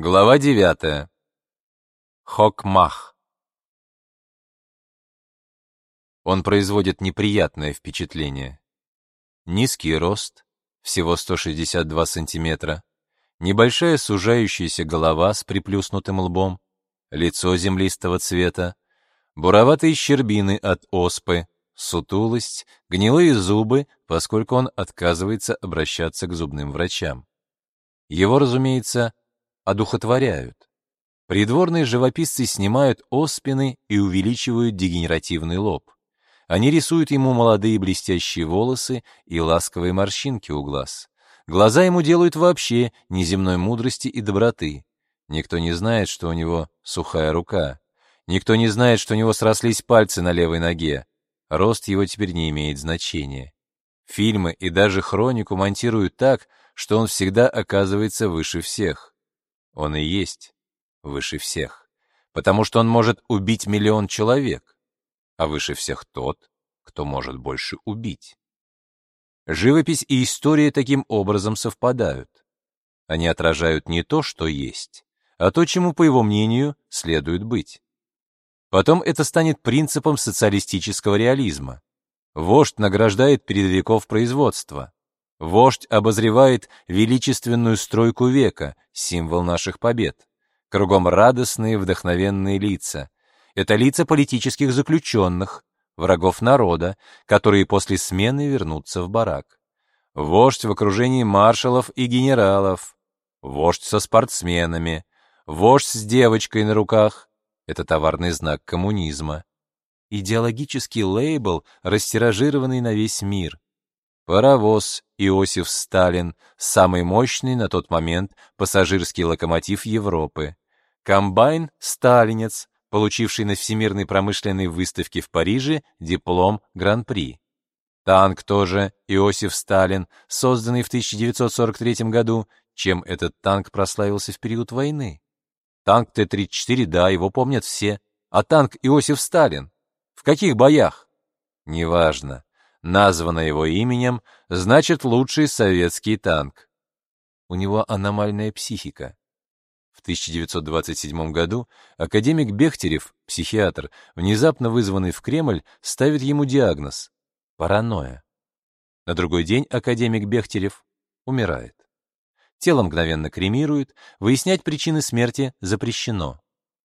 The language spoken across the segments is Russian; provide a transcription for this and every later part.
Глава 9. Хокмах. Он производит неприятное впечатление. Низкий рост, всего 162 сантиметра, небольшая сужающаяся голова с приплюснутым лбом, лицо землистого цвета, буроватые щербины от оспы, сутулость, гнилые зубы, поскольку он отказывается обращаться к зубным врачам. Его, разумеется, одухотворяют. Придворные живописцы снимают оспины и увеличивают дегенеративный лоб. Они рисуют ему молодые блестящие волосы и ласковые морщинки у глаз. Глаза ему делают вообще неземной мудрости и доброты. Никто не знает, что у него сухая рука. Никто не знает, что у него срослись пальцы на левой ноге. Рост его теперь не имеет значения. Фильмы и даже хронику монтируют так, что он всегда оказывается выше всех. Он и есть выше всех, потому что он может убить миллион человек, а выше всех тот, кто может больше убить. Живопись и история таким образом совпадают. Они отражают не то, что есть, а то, чему, по его мнению, следует быть. Потом это станет принципом социалистического реализма. Вождь награждает передовиков производства. Вождь обозревает величественную стройку века, символ наших побед. Кругом радостные, вдохновенные лица. Это лица политических заключенных, врагов народа, которые после смены вернутся в барак. Вождь в окружении маршалов и генералов. Вождь со спортсменами. Вождь с девочкой на руках. Это товарный знак коммунизма. Идеологический лейбл, растиражированный на весь мир. Паровоз Иосиф Сталин, самый мощный на тот момент пассажирский локомотив Европы. Комбайн Сталинец, получивший на Всемирной промышленной выставке в Париже диплом Гран-при. Танк тоже Иосиф Сталин, созданный в 1943 году, чем этот танк прославился в период войны. Танк Т-34, да, его помнят все. А танк Иосиф Сталин? В каких боях? Неважно названа его именем, значит лучший советский танк. У него аномальная психика. В 1927 году академик Бехтерев, психиатр, внезапно вызванный в Кремль, ставит ему диагноз – паранойя. На другой день академик Бехтерев умирает. Тело мгновенно кремируют, выяснять причины смерти запрещено.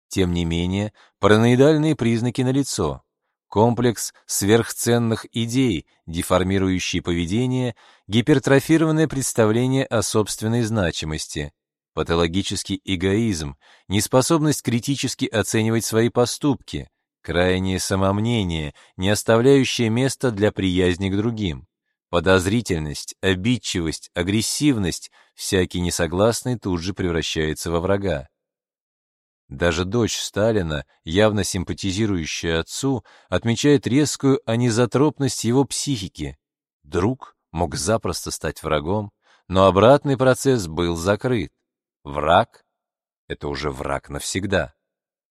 Тем не менее, параноидальные признаки налицо комплекс сверхценных идей, деформирующий поведение, гипертрофированное представление о собственной значимости, патологический эгоизм, неспособность критически оценивать свои поступки, крайнее самомнение, не оставляющее места для приязни к другим, подозрительность, обидчивость, агрессивность, всякий несогласный тут же превращается во врага. Даже дочь Сталина, явно симпатизирующая отцу, отмечает резкую анизотропность его психики. Друг мог запросто стать врагом, но обратный процесс был закрыт. Враг — это уже враг навсегда.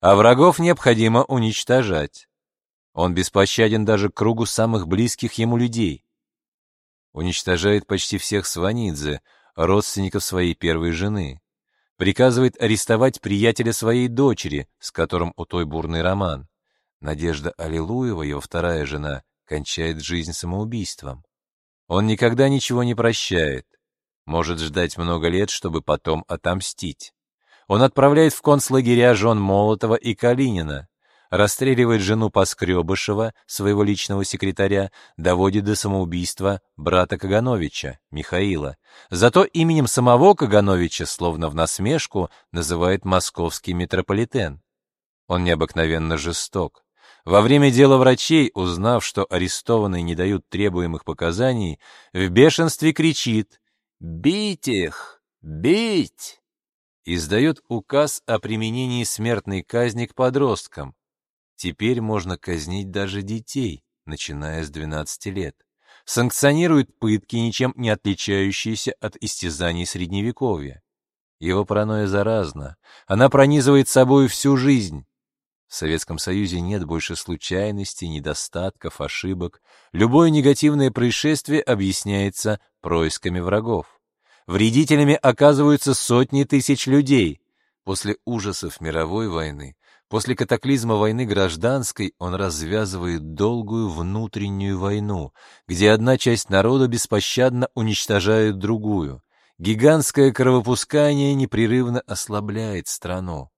А врагов необходимо уничтожать. Он беспощаден даже к кругу самых близких ему людей. Уничтожает почти всех Сванидзе, родственников своей первой жены приказывает арестовать приятеля своей дочери, с которым у той бурный роман. Надежда Аллилуева, его вторая жена, кончает жизнь самоубийством. Он никогда ничего не прощает, может ждать много лет, чтобы потом отомстить. Он отправляет в концлагеря жен Молотова и Калинина, расстреливает жену Поскребышева, своего личного секретаря, доводит до самоубийства брата Кагановича, Михаила. Зато именем самого Кагановича, словно в насмешку, называет московский метрополитен. Он необыкновенно жесток. Во время дела врачей, узнав, что арестованные не дают требуемых показаний, в бешенстве кричит «Бить их! Бить!» Издает указ о применении смертной казни к подросткам. Теперь можно казнить даже детей, начиная с 12 лет. Санкционирует пытки, ничем не отличающиеся от истязаний Средневековья. Его паранойя заразна. Она пронизывает собой всю жизнь. В Советском Союзе нет больше случайностей, недостатков, ошибок. Любое негативное происшествие объясняется происками врагов. Вредителями оказываются сотни тысяч людей. После ужасов мировой войны, после катаклизма войны гражданской он развязывает долгую внутреннюю войну, где одна часть народа беспощадно уничтожает другую. Гигантское кровопускание непрерывно ослабляет страну.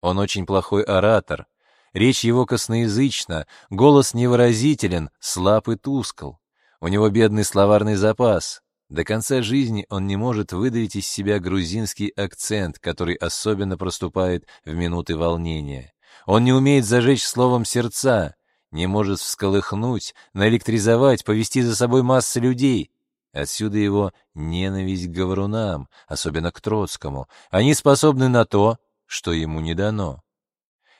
Он очень плохой оратор. Речь его косноязычна, голос невыразителен, слаб и тускл. У него бедный словарный запас. До конца жизни он не может выдавить из себя грузинский акцент, который особенно проступает в минуты волнения. Он не умеет зажечь словом сердца, не может всколыхнуть, наэлектризовать, повести за собой массы людей, Отсюда его ненависть к говорунам, особенно к Троцкому. Они способны на то, что ему не дано.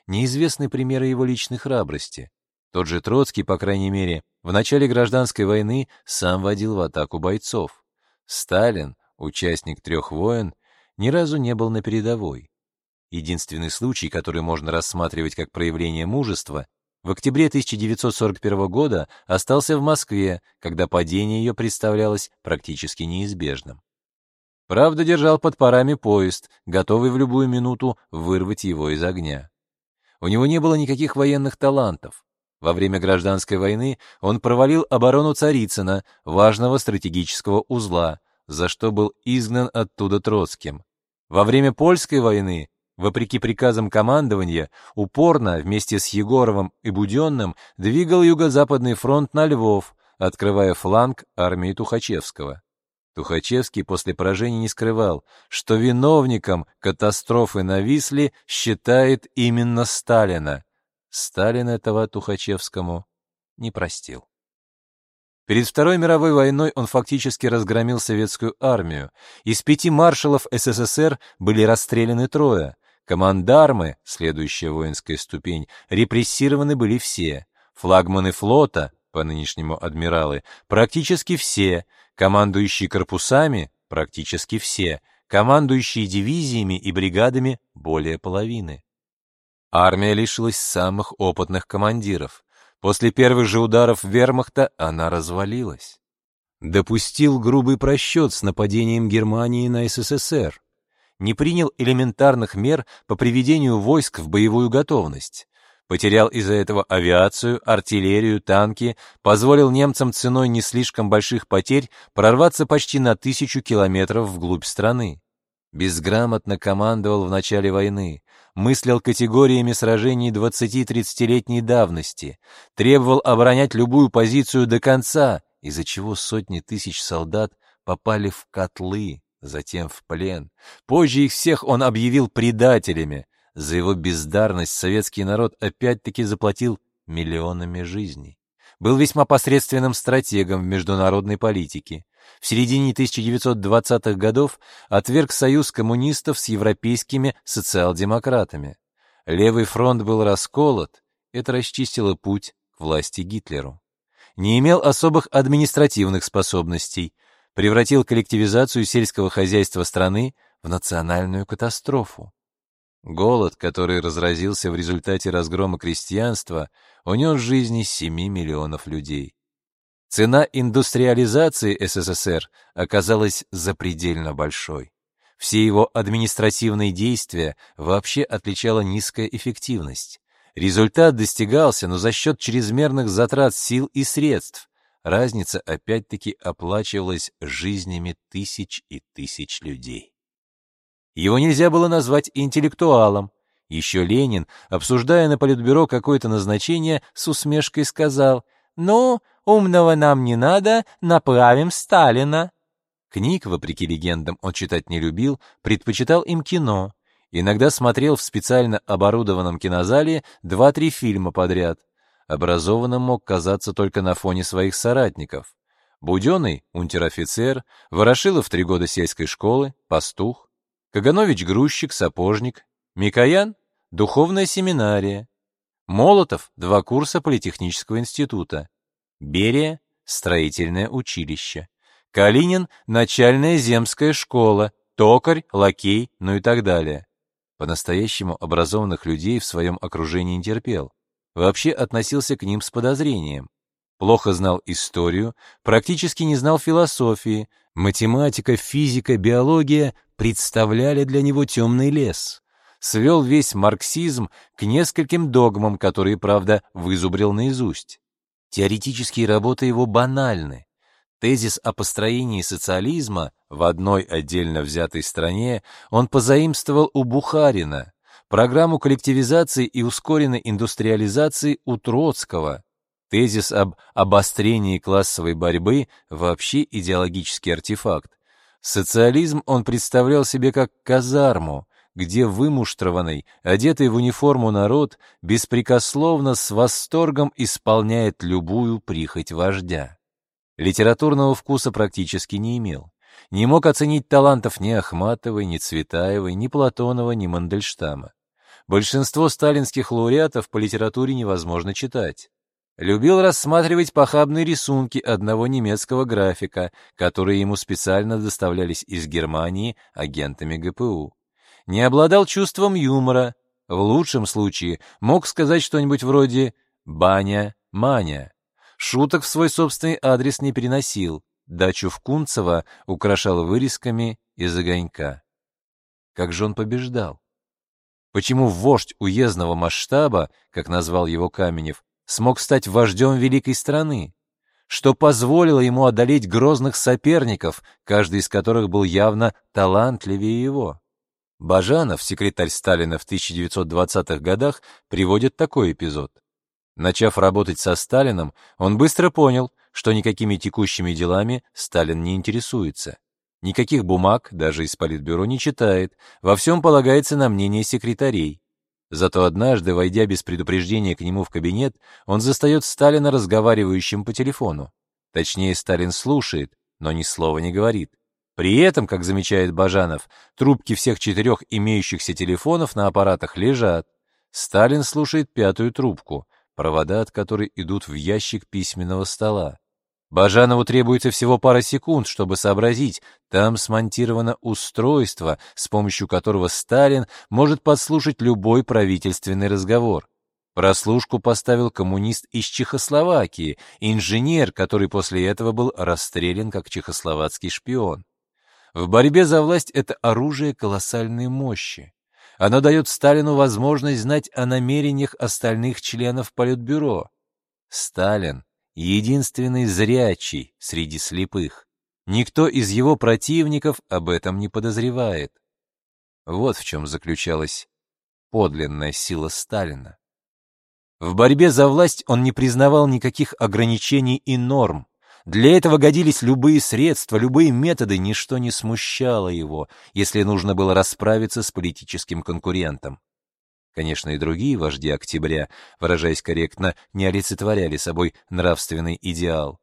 Неизвестны примеры его личной храбрости. Тот же Троцкий, по крайней мере, в начале гражданской войны сам водил в атаку бойцов. Сталин, участник трех войн, ни разу не был на передовой. Единственный случай, который можно рассматривать как проявление мужества, в октябре 1941 года остался в Москве, когда падение ее представлялось практически неизбежным. Правда, держал под парами поезд, готовый в любую минуту вырвать его из огня. У него не было никаких военных талантов. Во время гражданской войны он провалил оборону Царицына, важного стратегического узла, за что был изгнан оттуда Троцким. Во время польской войны вопреки приказам командования, упорно вместе с Егоровым и Буденным двигал Юго-Западный фронт на Львов, открывая фланг армии Тухачевского. Тухачевский после поражения не скрывал, что виновником катастрофы на Висле считает именно Сталина. Сталин этого Тухачевскому не простил. Перед Второй мировой войной он фактически разгромил советскую армию. Из пяти маршалов СССР были расстреляны трое. Командармы, следующая воинская ступень, репрессированы были все. Флагманы флота, по нынешнему адмиралы, практически все. Командующие корпусами, практически все. Командующие дивизиями и бригадами, более половины. Армия лишилась самых опытных командиров. После первых же ударов вермахта она развалилась. Допустил грубый просчет с нападением Германии на СССР не принял элементарных мер по приведению войск в боевую готовность. Потерял из-за этого авиацию, артиллерию, танки, позволил немцам ценой не слишком больших потерь прорваться почти на тысячу километров вглубь страны. Безграмотно командовал в начале войны, мыслил категориями сражений 20-30-летней давности, требовал оборонять любую позицию до конца, из-за чего сотни тысяч солдат попали в котлы, затем в плен. Позже их всех он объявил предателями. За его бездарность советский народ опять-таки заплатил миллионами жизней. Был весьма посредственным стратегом в международной политике. В середине 1920-х годов отверг союз коммунистов с европейскими социал-демократами. Левый фронт был расколот, это расчистило путь к власти Гитлеру. Не имел особых административных способностей, превратил коллективизацию сельского хозяйства страны в национальную катастрофу. Голод, который разразился в результате разгрома крестьянства, унес жизни 7 миллионов людей. Цена индустриализации СССР оказалась запредельно большой. Все его административные действия вообще отличала низкая эффективность. Результат достигался, но за счет чрезмерных затрат сил и средств, разница опять-таки оплачивалась жизнями тысяч и тысяч людей. Его нельзя было назвать интеллектуалом. Еще Ленин, обсуждая на политбюро какое-то назначение, с усмешкой сказал «Ну, умного нам не надо, направим Сталина». Книг, вопреки легендам, он читать не любил, предпочитал им кино. Иногда смотрел в специально оборудованном кинозале два-три фильма подряд образованным мог казаться только на фоне своих соратников. Буденный — унтер-офицер, Ворошилов — три года сельской школы, пастух, Каганович — грузчик, сапожник, Микоян — духовная семинария, Молотов — два курса политехнического института, Берия — строительное училище, Калинин — начальная земская школа, токарь, лакей, ну и так далее. По-настоящему образованных людей в своем окружении не терпел вообще относился к ним с подозрением. Плохо знал историю, практически не знал философии, математика, физика, биология представляли для него темный лес. Свел весь марксизм к нескольким догмам, которые, правда, вызубрил наизусть. Теоретические работы его банальны. Тезис о построении социализма в одной отдельно взятой стране он позаимствовал у Бухарина, программу коллективизации и ускоренной индустриализации у Троцкого, тезис об обострении классовой борьбы вообще идеологический артефакт. Социализм он представлял себе как казарму, где вымуштрованный, одетый в униформу народ беспрекословно с восторгом исполняет любую прихоть вождя. Литературного вкуса практически не имел. Не мог оценить талантов ни Ахматовой, ни Цветаевой, ни Платонова, ни Мандельштама. Большинство сталинских лауреатов по литературе невозможно читать. Любил рассматривать похабные рисунки одного немецкого графика, которые ему специально доставлялись из Германии агентами ГПУ не обладал чувством юмора, в лучшем случае мог сказать что-нибудь вроде «баня, маня». Шуток в свой собственный адрес не переносил, дачу в Кунцево украшал вырезками из огонька. Как же он побеждал? Почему вождь уездного масштаба, как назвал его Каменев, смог стать вождем великой страны? Что позволило ему одолеть грозных соперников, каждый из которых был явно талантливее его? Бажанов, секретарь Сталина в 1920-х годах, приводит такой эпизод. Начав работать со Сталином, он быстро понял, что никакими текущими делами Сталин не интересуется. Никаких бумаг, даже из Политбюро, не читает, во всем полагается на мнение секретарей. Зато однажды, войдя без предупреждения к нему в кабинет, он застает Сталина разговаривающим по телефону. Точнее, Сталин слушает, но ни слова не говорит. При этом, как замечает Бажанов, трубки всех четырех имеющихся телефонов на аппаратах лежат. Сталин слушает пятую трубку, провода от которой идут в ящик письменного стола. Бажанову требуется всего пара секунд, чтобы сообразить, там смонтировано устройство, с помощью которого Сталин может подслушать любой правительственный разговор. Прослушку поставил коммунист из Чехословакии, инженер, который после этого был расстрелян как чехословацкий шпион. В борьбе за власть это оружие колоссальной мощи. Оно дает Сталину возможность знать о намерениях остальных членов Политбюро. Сталин — единственный зрячий среди слепых. Никто из его противников об этом не подозревает. Вот в чем заключалась подлинная сила Сталина. В борьбе за власть он не признавал никаких ограничений и норм, для этого годились любые средства, любые методы, ничто не смущало его, если нужно было расправиться с политическим конкурентом. Конечно, и другие вожди октября, выражаясь корректно, не олицетворяли собой нравственный идеал.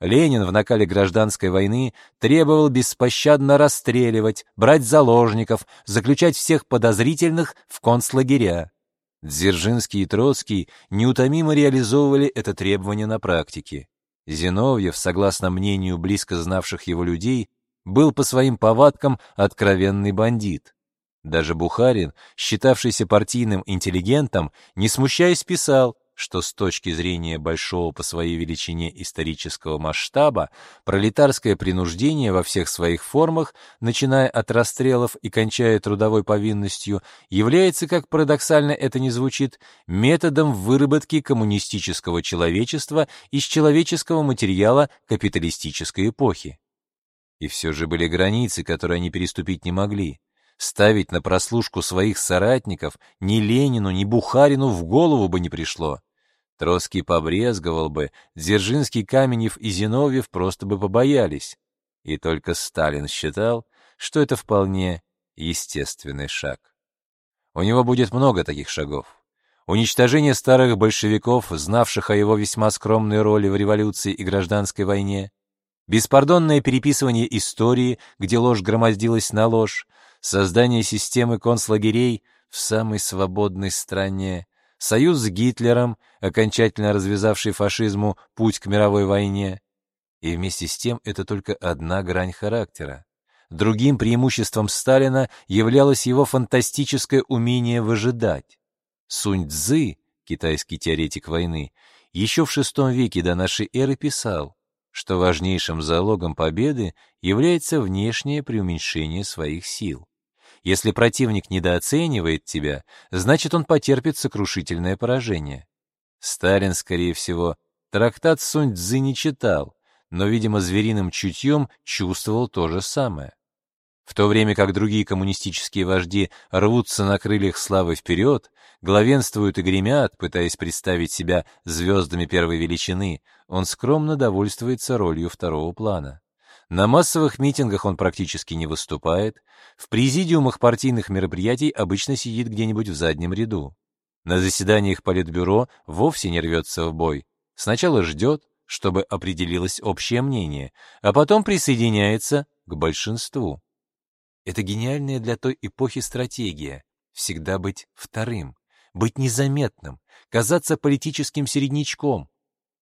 Ленин в накале гражданской войны требовал беспощадно расстреливать, брать заложников, заключать всех подозрительных в концлагеря. Дзержинский и Троцкий неутомимо реализовывали это требование на практике. Зиновьев, согласно мнению близко знавших его людей, был по своим повадкам откровенный бандит. Даже Бухарин, считавшийся партийным интеллигентом, не смущаясь писал, что с точки зрения большого по своей величине исторического масштаба пролетарское принуждение во всех своих формах, начиная от расстрелов и кончая трудовой повинностью, является, как парадоксально это ни звучит, методом выработки коммунистического человечества из человеческого материала капиталистической эпохи. И все же были границы, которые они переступить не могли. Ставить на прослушку своих соратников ни Ленину, ни Бухарину в голову бы не пришло. Троцкий побрезговал бы, Дзержинский, Каменев и Зиновьев просто бы побоялись. И только Сталин считал, что это вполне естественный шаг. У него будет много таких шагов. Уничтожение старых большевиков, знавших о его весьма скромной роли в революции и гражданской войне, беспардонное переписывание истории, где ложь громоздилась на ложь, создание системы концлагерей в самой свободной стране, союз с Гитлером, окончательно развязавший фашизму путь к мировой войне. И вместе с тем это только одна грань характера. Другим преимуществом Сталина являлось его фантастическое умение выжидать. Сунь Цзы, китайский теоретик войны, еще в VI веке до нашей эры писал, что важнейшим залогом победы является внешнее преуменьшение своих сил. Если противник недооценивает тебя, значит он потерпит сокрушительное поражение. Сталин, скорее всего, трактат Сунь-Цзы не читал, но, видимо, звериным чутьем чувствовал то же самое. В то время как другие коммунистические вожди рвутся на крыльях славы вперед, главенствуют и гремят, пытаясь представить себя звездами первой величины, он скромно довольствуется ролью второго плана. На массовых митингах он практически не выступает, в президиумах партийных мероприятий обычно сидит где-нибудь в заднем ряду. На заседаниях Политбюро вовсе не рвется в бой. Сначала ждет, чтобы определилось общее мнение, а потом присоединяется к большинству. Это гениальная для той эпохи стратегия — всегда быть вторым, быть незаметным, казаться политическим середнячком.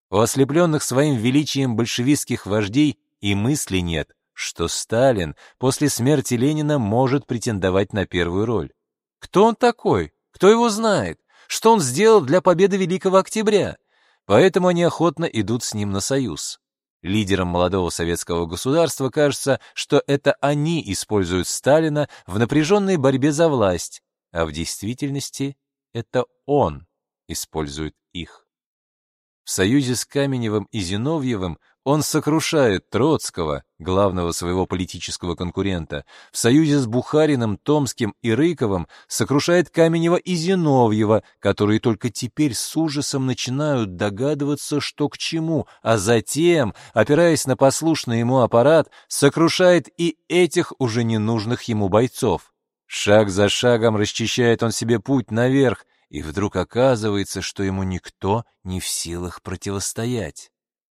У ослепленных своим величием большевистских вождей и мысли нет, что Сталин после смерти Ленина может претендовать на первую роль. Кто он такой? Кто его знает? Что он сделал для победы Великого Октября? Поэтому они охотно идут с ним на союз. Лидерам молодого советского государства кажется, что это они используют Сталина в напряженной борьбе за власть, а в действительности это он использует их. В союзе с Каменевым и Зиновьевым он сокрушает Троцкого, главного своего политического конкурента. В союзе с Бухариным, Томским и Рыковым сокрушает Каменева и Зиновьева, которые только теперь с ужасом начинают догадываться, что к чему, а затем, опираясь на послушный ему аппарат, сокрушает и этих уже ненужных ему бойцов. Шаг за шагом расчищает он себе путь наверх, и вдруг оказывается, что ему никто не в силах противостоять.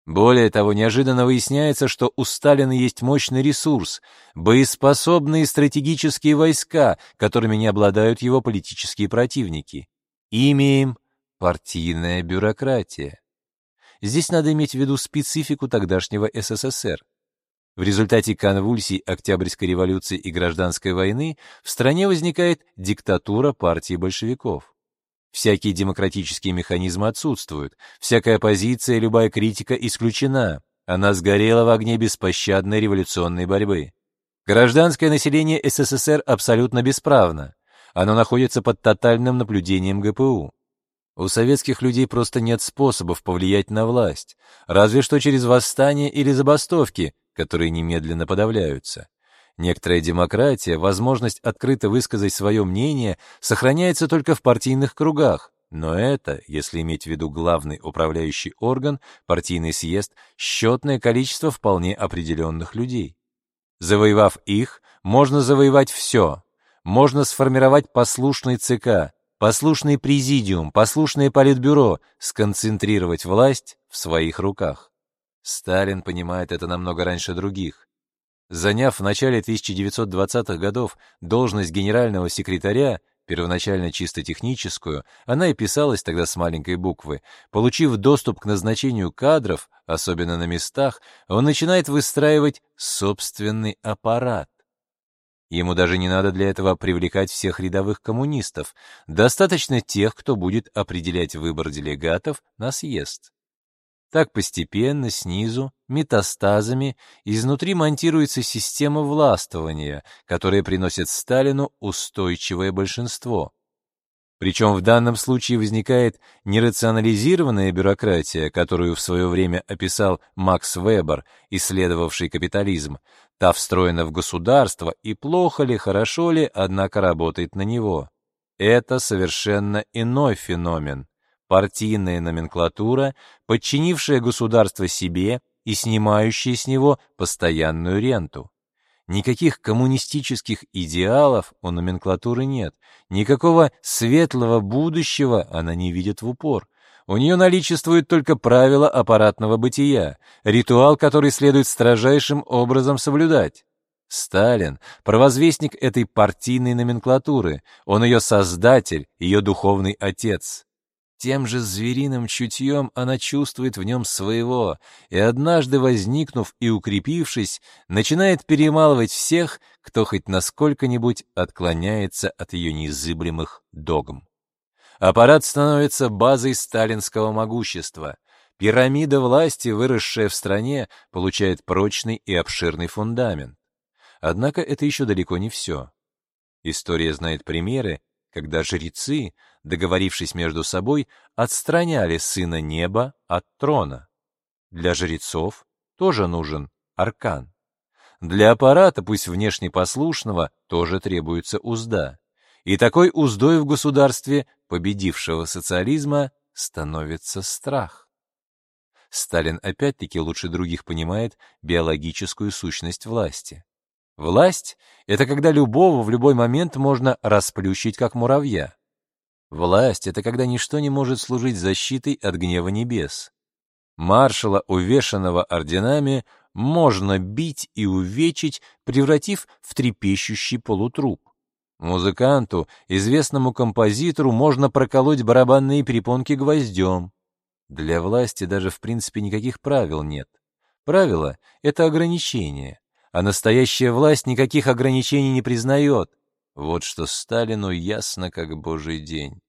Более того, неожиданно выясняется, что у Сталина есть мощный ресурс, боеспособные стратегические войска, которыми не обладают его политические противники. Ими им партийная бюрократия. Здесь надо иметь в виду специфику тогдашнего СССР. В результате конвульсий Октябрьской революции и Гражданской войны в стране возникает диктатура партии большевиков. Всякие демократические механизмы отсутствуют, всякая оппозиция любая критика исключена. Она сгорела в огне беспощадной революционной борьбы. Гражданское население СССР абсолютно бесправно. Оно находится под тотальным наблюдением ГПУ. У советских людей просто нет способов повлиять на власть, разве что через восстания или забастовки, которые немедленно подавляются. Некоторая демократия, возможность открыто высказать свое мнение, сохраняется только в партийных кругах, но это, если иметь в виду главный управляющий орган, партийный съезд, счетное количество вполне определенных людей. Завоевав их, можно завоевать все. Можно сформировать послушный ЦК, послушный президиум, послушное политбюро, сконцентрировать власть в своих руках. Сталин понимает это намного раньше других. Заняв в начале 1920-х годов должность генерального секретаря, первоначально чисто техническую, она и писалась тогда с маленькой буквы. Получив доступ к назначению кадров, особенно на местах, он начинает выстраивать собственный аппарат. Ему даже не надо для этого привлекать всех рядовых коммунистов, достаточно тех, кто будет определять выбор делегатов на съезд. Так постепенно, снизу, метастазами, изнутри монтируется система властвования, которая приносит Сталину устойчивое большинство. Причем в данном случае возникает нерационализированная бюрократия, которую в свое время описал Макс Вебер, исследовавший капитализм. Та встроена в государство, и плохо ли, хорошо ли, однако работает на него. Это совершенно иной феномен партийная номенклатура, подчинившая государство себе и снимающая с него постоянную ренту. Никаких коммунистических идеалов у номенклатуры нет, никакого светлого будущего она не видит в упор. У нее наличествует только правила аппаратного бытия, ритуал, который следует строжайшим образом соблюдать. Сталин — провозвестник этой партийной номенклатуры, он ее создатель, ее духовный отец. Тем же звериным чутьем она чувствует в нем своего, и однажды возникнув и укрепившись, начинает перемалывать всех, кто хоть насколько-нибудь отклоняется от ее незыблемых догм. Аппарат становится базой сталинского могущества. Пирамида власти, выросшая в стране, получает прочный и обширный фундамент. Однако это еще далеко не все. История знает примеры, когда жрецы, договорившись между собой, отстраняли сына неба от трона. Для жрецов тоже нужен аркан. Для аппарата, пусть внешне послушного, тоже требуется узда. И такой уздой в государстве победившего социализма становится страх. Сталин опять-таки лучше других понимает биологическую сущность власти. Власть — это когда любого в любой момент можно расплющить, как муравья. Власть — это когда ничто не может служить защитой от гнева небес. Маршала, увешанного орденами, можно бить и увечить, превратив в трепещущий полутруп. Музыканту, известному композитору, можно проколоть барабанные перепонки гвоздем. Для власти даже в принципе никаких правил нет. Правило — это ограничение, а настоящая власть никаких ограничений не признает. Вот что Сталину ясно как божий день.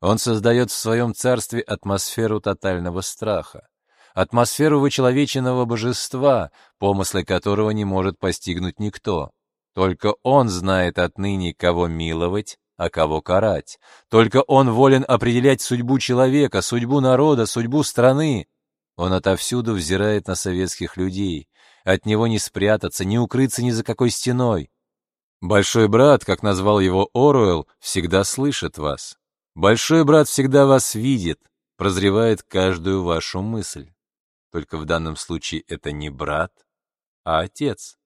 Он создает в своем царстве атмосферу тотального страха, атмосферу вычеловеченного божества, помыслы которого не может постигнуть никто. Только он знает отныне, кого миловать, а кого карать. Только он волен определять судьбу человека, судьбу народа, судьбу страны. Он отовсюду взирает на советских людей. От него не спрятаться, не укрыться ни за какой стеной. Большой брат, как назвал его Оруэлл, всегда слышит вас. Большой брат всегда вас видит, прозревает каждую вашу мысль. Только в данном случае это не брат, а отец.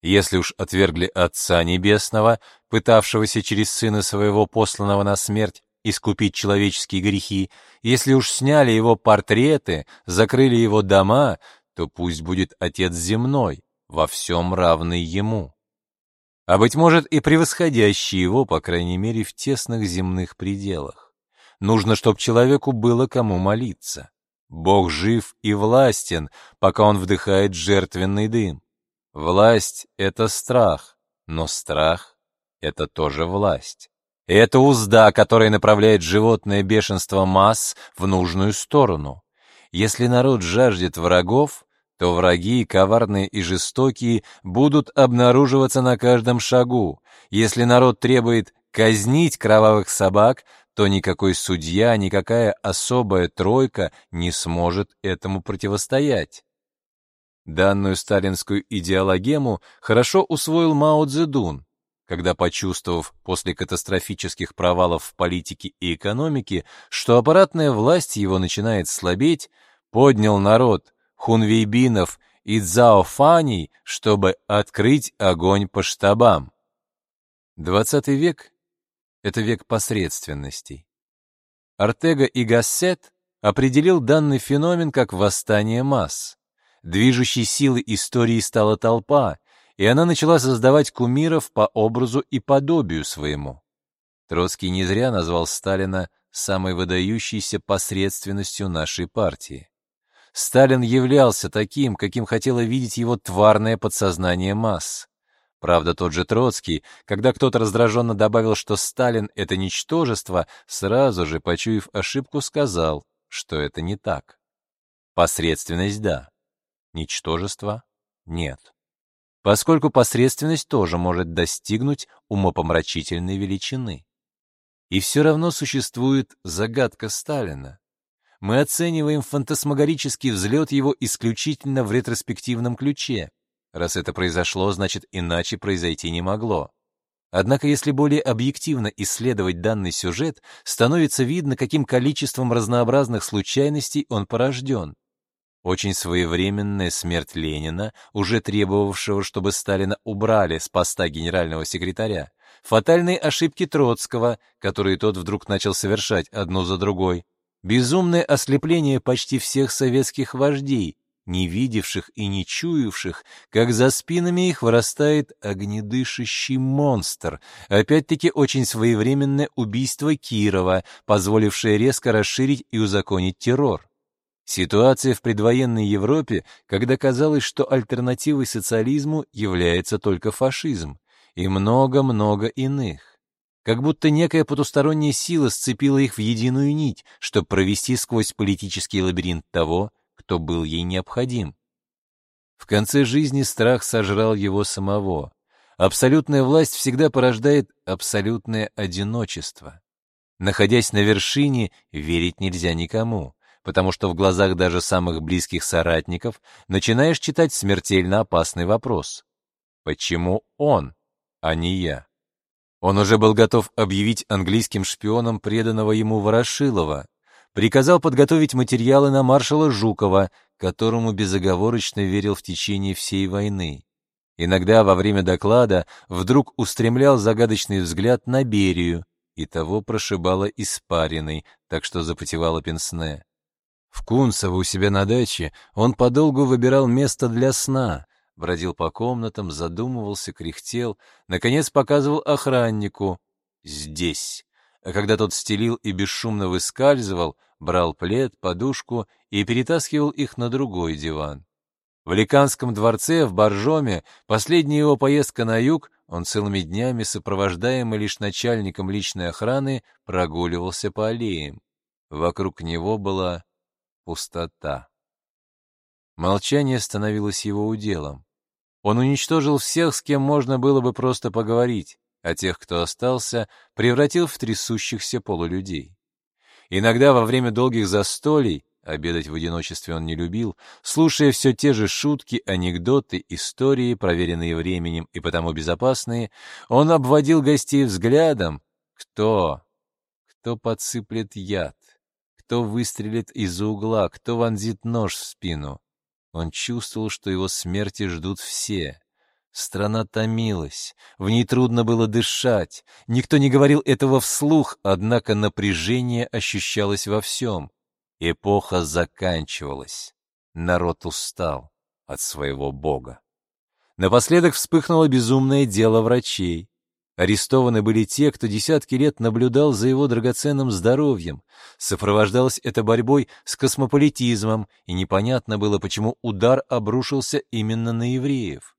Если уж отвергли Отца Небесного, пытавшегося через Сына Своего, посланного на смерть, искупить человеческие грехи, если уж сняли его портреты, закрыли его дома, то пусть будет Отец земной, во всем равный Ему. А, быть может, и превосходящий его, по крайней мере, в тесных земных пределах. Нужно, чтобы человеку было кому молиться. Бог жив и властен, пока он вдыхает жертвенный дым. Власть — это страх, но страх — это тоже власть. Это узда, которая направляет животное бешенство масс в нужную сторону. Если народ жаждет врагов, то враги, коварные и жестокие, будут обнаруживаться на каждом шагу. Если народ требует казнить кровавых собак, то никакой судья, никакая особая тройка не сможет этому противостоять. Данную сталинскую идеологему хорошо усвоил Мао Цзэдун, когда, почувствовав после катастрофических провалов в политике и экономике, что аппаратная власть его начинает слабеть, поднял народ хунвейбинов и цзаофаней, чтобы открыть огонь по штабам. Двадцатый век — это век посредственностей. Артега и Гассет определил данный феномен как восстание масс. Движущей силой истории стала толпа, и она начала создавать кумиров по образу и подобию своему. Троцкий не зря назвал Сталина самой выдающейся посредственностью нашей партии. Сталин являлся таким, каким хотело видеть его тварное подсознание масс. Правда, тот же Троцкий, когда кто-то раздраженно добавил, что Сталин — это ничтожество, сразу же, почуяв ошибку, сказал, что это не так. Посредственность — да, Ничтожества нет. Поскольку посредственность тоже может достигнуть умопомрачительной величины. И все равно существует загадка Сталина. Мы оцениваем фантасмагорический взлет его исключительно в ретроспективном ключе. Раз это произошло, значит, иначе произойти не могло. Однако, если более объективно исследовать данный сюжет, становится видно, каким количеством разнообразных случайностей он порожден. Очень своевременная смерть Ленина, уже требовавшего, чтобы Сталина убрали с поста генерального секретаря, фатальные ошибки Троцкого, которые тот вдруг начал совершать одну за другой, безумное ослепление почти всех советских вождей, не видевших и не чуявших, как за спинами их вырастает огнедышащий монстр, опять-таки очень своевременное убийство Кирова, позволившее резко расширить и узаконить террор. Ситуация в предвоенной Европе, когда казалось, что альтернативой социализму является только фашизм, и много-много иных. Как будто некая потусторонняя сила сцепила их в единую нить, чтобы провести сквозь политический лабиринт того, кто был ей необходим. В конце жизни страх сожрал его самого, абсолютная власть всегда порождает абсолютное одиночество. Находясь на вершине, верить нельзя никому, потому что в глазах даже самых близких соратников начинаешь читать смертельно опасный вопрос. Почему он, а не я? Он уже был готов объявить английским шпионом преданного ему Ворошилова, приказал подготовить материалы на маршала Жукова, которому безоговорочно верил в течение всей войны. Иногда во время доклада вдруг устремлял загадочный взгляд на Берию, и того прошибало испариной, так что запотевало пенсне. В Кунцево у себя на даче он подолгу выбирал место для сна, бродил по комнатам, задумывался, кряхтел, наконец показывал охраннику «здесь». А когда тот стелил и бесшумно выскальзывал, брал плед, подушку и перетаскивал их на другой диван. В Ликанском дворце в Боржоме последняя его поездка на юг, он целыми днями, сопровождаемый лишь начальником личной охраны, прогуливался по аллеям. Вокруг него была пустота. Молчание становилось его уделом. Он уничтожил всех, с кем можно было бы просто поговорить, а тех, кто остался, превратил в трясущихся полулюдей. Иногда во время долгих застолий Обедать в одиночестве он не любил, слушая все те же шутки, анекдоты, истории, проверенные временем и потому безопасные, он обводил гостей взглядом. Кто? Кто подсыплет яд? Кто выстрелит из угла? Кто вонзит нож в спину? Он чувствовал, что его смерти ждут все. Страна томилась, в ней трудно было дышать. Никто не говорил этого вслух, однако напряжение ощущалось во всем. Эпоха заканчивалась. Народ устал от своего бога. Напоследок вспыхнуло безумное дело врачей. Арестованы были те, кто десятки лет наблюдал за его драгоценным здоровьем. Сопровождалось это борьбой с космополитизмом, и непонятно было, почему удар обрушился именно на евреев.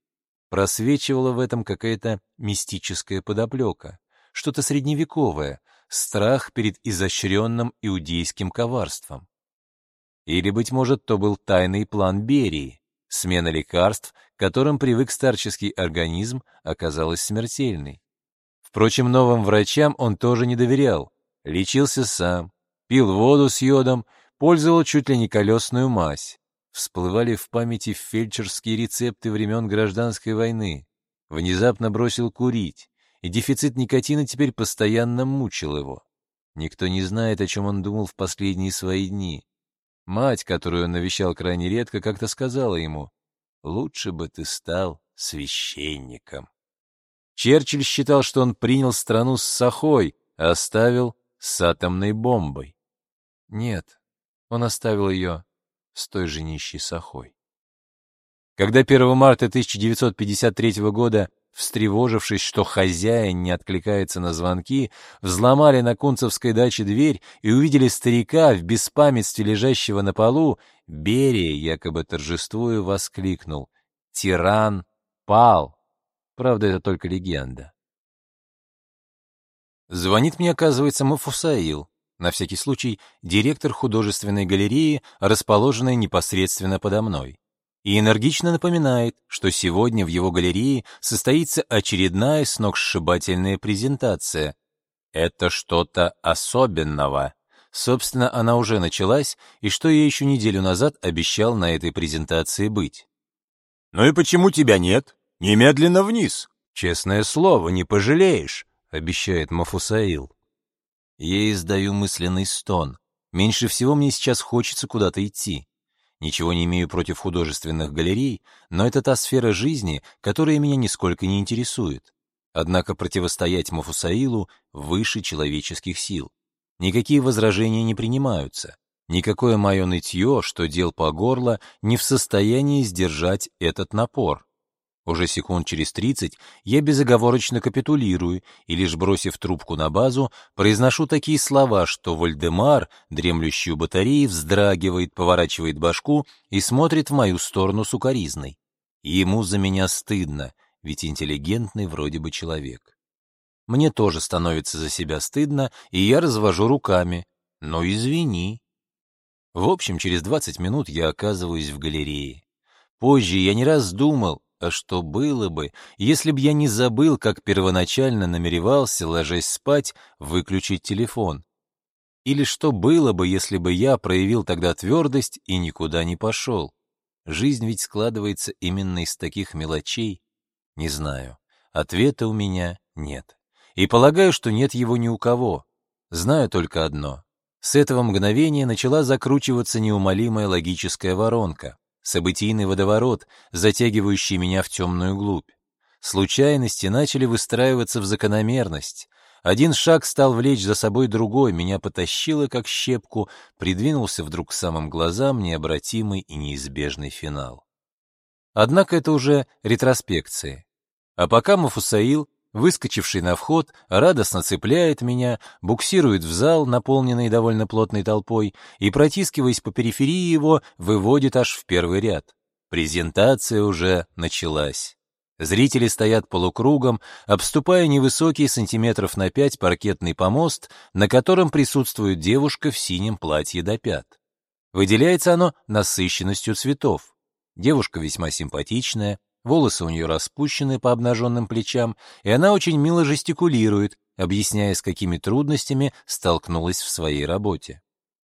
Просвечивала в этом какая-то мистическая подоплека, что-то средневековое, страх перед изощренным иудейским коварством. Или, быть может, то был тайный план Берии. Смена лекарств, которым привык старческий организм, оказалась смертельной. Впрочем, новым врачам он тоже не доверял. Лечился сам, пил воду с йодом, пользовал чуть ли не колесную мазь. Всплывали в памяти фельдшерские рецепты времен гражданской войны. Внезапно бросил курить, и дефицит никотина теперь постоянно мучил его. Никто не знает, о чем он думал в последние свои дни. Мать, которую он навещал крайне редко, как-то сказала ему, «Лучше бы ты стал священником». Черчилль считал, что он принял страну с сахой, а оставил с атомной бомбой. Нет, он оставил ее с той же нищей сахой. Когда 1 марта 1953 года встревожившись, что хозяин не откликается на звонки, взломали на Кунцевской даче дверь и увидели старика в беспамятстве лежащего на полу, Берия, якобы торжествуя, воскликнул «Тиран пал!» Правда, это только легенда. Звонит мне, оказывается, Мафусаил, на всякий случай директор художественной галереи, расположенной непосредственно подо мной и энергично напоминает, что сегодня в его галерее состоится очередная сногсшибательная презентация. Это что-то особенного. Собственно, она уже началась, и что я еще неделю назад обещал на этой презентации быть. «Ну и почему тебя нет? Немедленно вниз!» «Честное слово, не пожалеешь», — обещает Мафусаил. Я издаю мысленный стон. Меньше всего мне сейчас хочется куда-то идти. Ничего не имею против художественных галерей, но это та сфера жизни, которая меня нисколько не интересует. Однако противостоять Мафусаилу выше человеческих сил. Никакие возражения не принимаются. Никакое мое нытье, что дел по горло, не в состоянии сдержать этот напор. Уже секунд через тридцать я безоговорочно капитулирую и, лишь бросив трубку на базу, произношу такие слова, что Вольдемар, дремлющий у батареи, вздрагивает, поворачивает башку и смотрит в мою сторону сукоризной. Ему за меня стыдно, ведь интеллигентный вроде бы человек. Мне тоже становится за себя стыдно, и я развожу руками. Но извини. В общем, через двадцать минут я оказываюсь в галерее. Позже я не раз думал, а что было бы, если б я не забыл, как первоначально намеревался, ложась спать, выключить телефон? Или что было бы, если бы я проявил тогда твердость и никуда не пошел? Жизнь ведь складывается именно из таких мелочей. Не знаю. Ответа у меня нет. И полагаю, что нет его ни у кого. Знаю только одно. С этого мгновения начала закручиваться неумолимая логическая воронка, событийный водоворот, затягивающий меня в темную глубь. Случайности начали выстраиваться в закономерность. Один шаг стал влечь за собой другой, меня потащило как щепку, придвинулся вдруг к самым глазам необратимый и неизбежный финал. Однако это уже ретроспекции. А пока Мафусаил, выскочивший на вход, радостно цепляет меня, буксирует в зал, наполненный довольно плотной толпой, и, протискиваясь по периферии его, выводит аж в первый ряд. Презентация уже началась. Зрители стоят полукругом, обступая невысокий сантиметров на пять паркетный помост, на котором присутствует девушка в синем платье до пят. Выделяется оно насыщенностью цветов. Девушка весьма симпатичная, волосы у нее распущены по обнаженным плечам, и она очень мило жестикулирует, объясняя, с какими трудностями столкнулась в своей работе.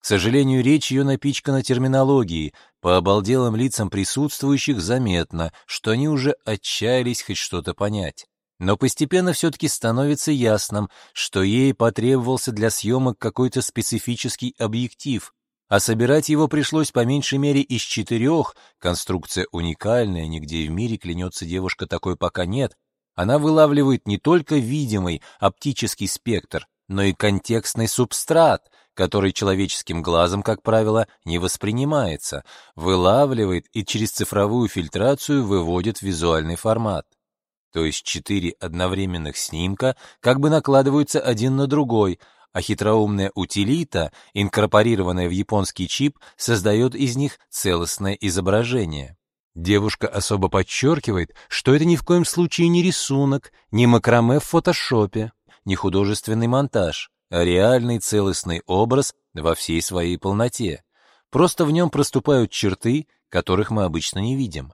К сожалению, речь ее напичкана терминологией, по обалделым лицам присутствующих заметно, что они уже отчаялись хоть что-то понять. Но постепенно все-таки становится ясным, что ей потребовался для съемок какой-то специфический объектив, а собирать его пришлось по меньшей мере из четырех, конструкция уникальная, нигде в мире, клянется девушка, такой пока нет, она вылавливает не только видимый оптический спектр, но и контекстный субстрат, который человеческим глазом, как правило, не воспринимается, вылавливает и через цифровую фильтрацию выводит визуальный формат. То есть четыре одновременных снимка как бы накладываются один на другой, а хитроумная утилита, инкорпорированная в японский чип, создает из них целостное изображение. Девушка особо подчеркивает, что это ни в коем случае не рисунок, не макраме в фотошопе, не художественный монтаж, а реальный целостный образ во всей своей полноте. Просто в нем проступают черты, которых мы обычно не видим.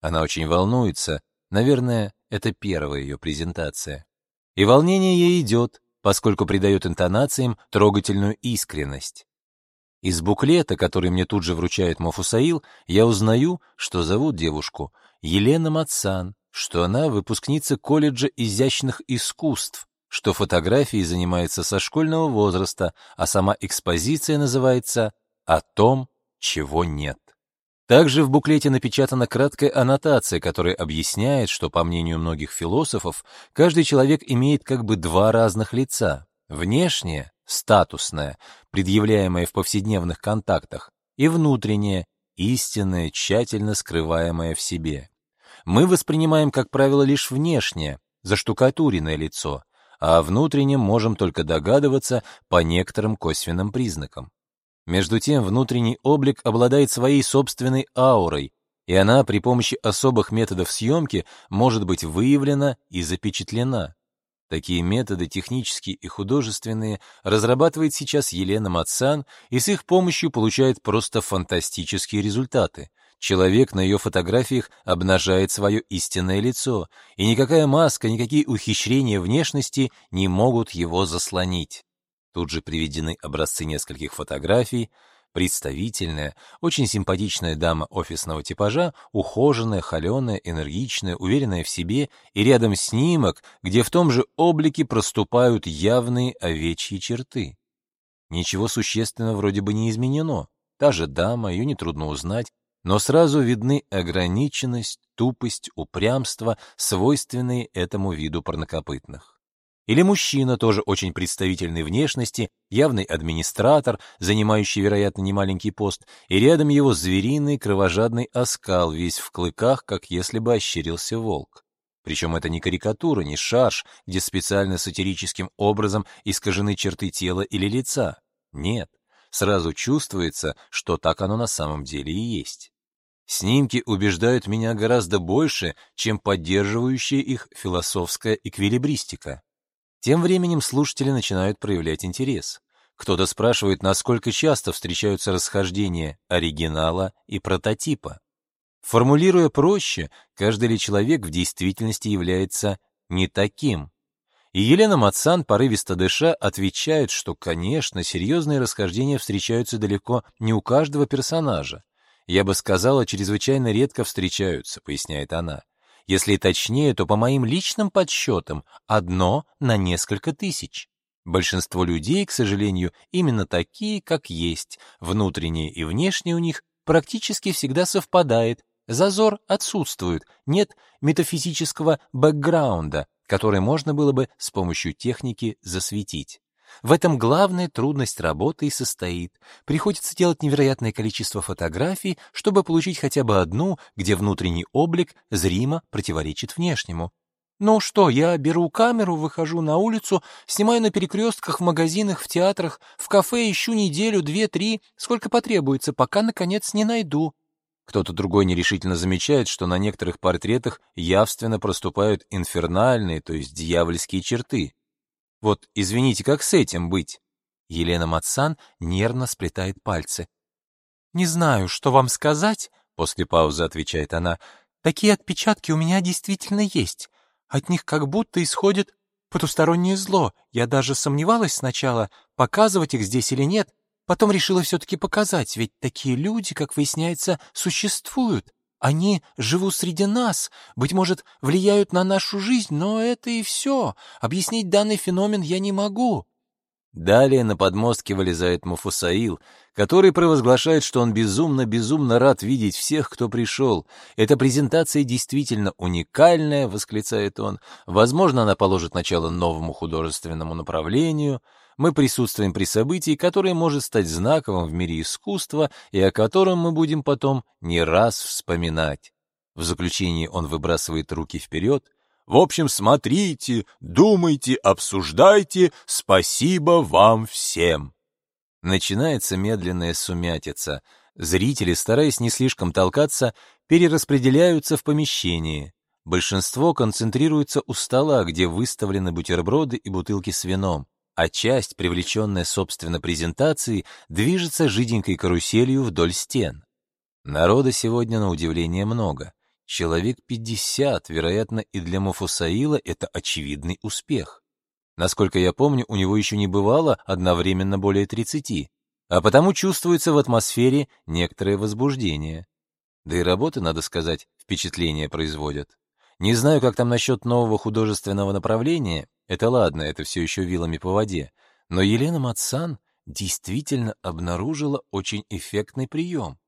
Она очень волнуется, наверное, это первая ее презентация. И волнение ей идет, поскольку придает интонациям трогательную искренность. Из буклета, который мне тут же вручает Мофусаил, я узнаю, что зовут девушку Елена Мацан, что она выпускница колледжа изящных искусств, что фотографией занимается со школьного возраста, а сама экспозиция называется «О том, чего нет». Также в буклете напечатана краткая аннотация, которая объясняет, что, по мнению многих философов, каждый человек имеет как бы два разных лица. Внешнее, статусное, предъявляемое в повседневных контактах, и внутреннее, истинное, тщательно скрываемое в себе. Мы воспринимаем, как правило, лишь внешнее, заштукатуренное лицо, а о внутреннем можем только догадываться по некоторым косвенным признакам. Между тем, внутренний облик обладает своей собственной аурой, и она при помощи особых методов съемки может быть выявлена и запечатлена. Такие методы, технические и художественные, разрабатывает сейчас Елена Мацан и с их помощью получает просто фантастические результаты. Человек на ее фотографиях обнажает свое истинное лицо, и никакая маска, никакие ухищрения внешности не могут его заслонить. Тут же приведены образцы нескольких фотографий. Представительная, очень симпатичная дама офисного типажа, ухоженная, холеная, энергичная, уверенная в себе, и рядом снимок, где в том же облике проступают явные овечьи черты. Ничего существенного вроде бы не изменено. Та же дама, ее нетрудно узнать, но сразу видны ограниченность, тупость, упрямство, свойственные этому виду парнокопытных. Или мужчина, тоже очень представительной внешности, явный администратор, занимающий, вероятно, немаленький пост, и рядом его звериный кровожадный оскал, весь в клыках, как если бы ощерился волк. Причем это не карикатура, не шарж, где специально сатирическим образом искажены черты тела или лица. Нет, сразу чувствуется, что так оно на самом деле и есть. Снимки убеждают меня гораздо больше, чем поддерживающая их философская эквилибристика. Тем временем слушатели начинают проявлять интерес. Кто-то спрашивает, насколько часто встречаются расхождения оригинала и прототипа. Формулируя проще, каждый ли человек в действительности является не таким. И Елена Мацан, порывисто дыша, отвечает, что, конечно, серьезные расхождения встречаются далеко не у каждого персонажа. Я бы сказала, чрезвычайно редко встречаются, поясняет она. Если точнее, то по моим личным подсчетам, одно на несколько тысяч. Большинство людей, к сожалению, именно такие, как есть. Внутреннее и внешнее у них практически всегда совпадает. Зазор отсутствует, нет метафизического бэкграунда, который можно было бы с помощью техники засветить. В этом главная трудность работы и состоит. Приходится делать невероятное количество фотографий, чтобы получить хотя бы одну, где внутренний облик зримо противоречит внешнему. Ну что, я беру камеру, выхожу на улицу, снимаю на перекрестках, в магазинах, в театрах, в кафе, ищу неделю, две, три, сколько потребуется, пока, наконец, не найду. Кто-то другой нерешительно замечает, что на некоторых портретах явственно проступают инфернальные, то есть дьявольские черты. Вот, извините, как с этим быть? Елена Матсан нервно сплетает пальцы. «Не знаю, что вам сказать», — после паузы отвечает она. «Такие отпечатки у меня действительно есть. От них как будто исходит потустороннее зло. Я даже сомневалась сначала, показывать их здесь или нет. Потом решила все-таки показать, ведь такие люди, как выясняется, существуют. Они живут среди нас, быть может, влияют на нашу жизнь, но это и все. Объяснить данный феномен я не могу. Далее на подмостке вылезает Муфусаил, который провозглашает, что он безумно-безумно рад видеть всех, кто пришел. Эта презентация действительно уникальная, восклицает он. Возможно, она положит начало новому художественному направлению. Мы присутствуем при событии, которое может стать знаковым в мире искусства и о котором мы будем потом не раз вспоминать. В заключении он выбрасывает руки вперед, в общем, смотрите, думайте, обсуждайте. Спасибо вам всем. Начинается медленная сумятица. Зрители, стараясь не слишком толкаться, перераспределяются в помещении. Большинство концентрируется у стола, где выставлены бутерброды и бутылки с вином, а часть, привлеченная собственно презентацией, движется жиденькой каруселью вдоль стен. Народа сегодня на удивление много. Человек 50, вероятно, и для Мафусаила это очевидный успех. Насколько я помню, у него еще не бывало одновременно более 30, а потому чувствуется в атмосфере некоторое возбуждение. Да и работы, надо сказать, впечатление производят. Не знаю, как там насчет нового художественного направления, это ладно, это все еще вилами по воде, но Елена Мацан действительно обнаружила очень эффектный прием.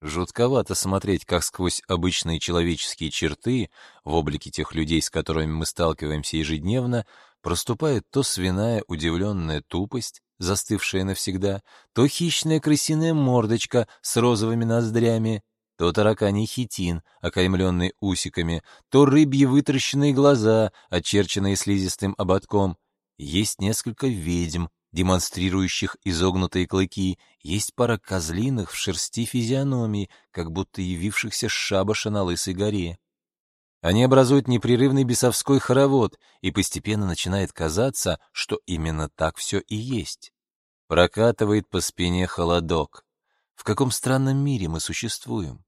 Жутковато смотреть, как сквозь обычные человеческие черты в облике тех людей, с которыми мы сталкиваемся ежедневно, проступает то свиная удивленная тупость, застывшая навсегда, то хищная крысиная мордочка с розовыми ноздрями, то тараканий хитин, окаймленный усиками, то рыбьи вытращенные глаза, очерченные слизистым ободком. Есть несколько ведьм, демонстрирующих изогнутые клыки, есть пара козлиных в шерсти физиономии, как будто явившихся с шабаша на Лысой горе. Они образуют непрерывный бесовской хоровод, и постепенно начинает казаться, что именно так все и есть. Прокатывает по спине холодок. В каком странном мире мы существуем?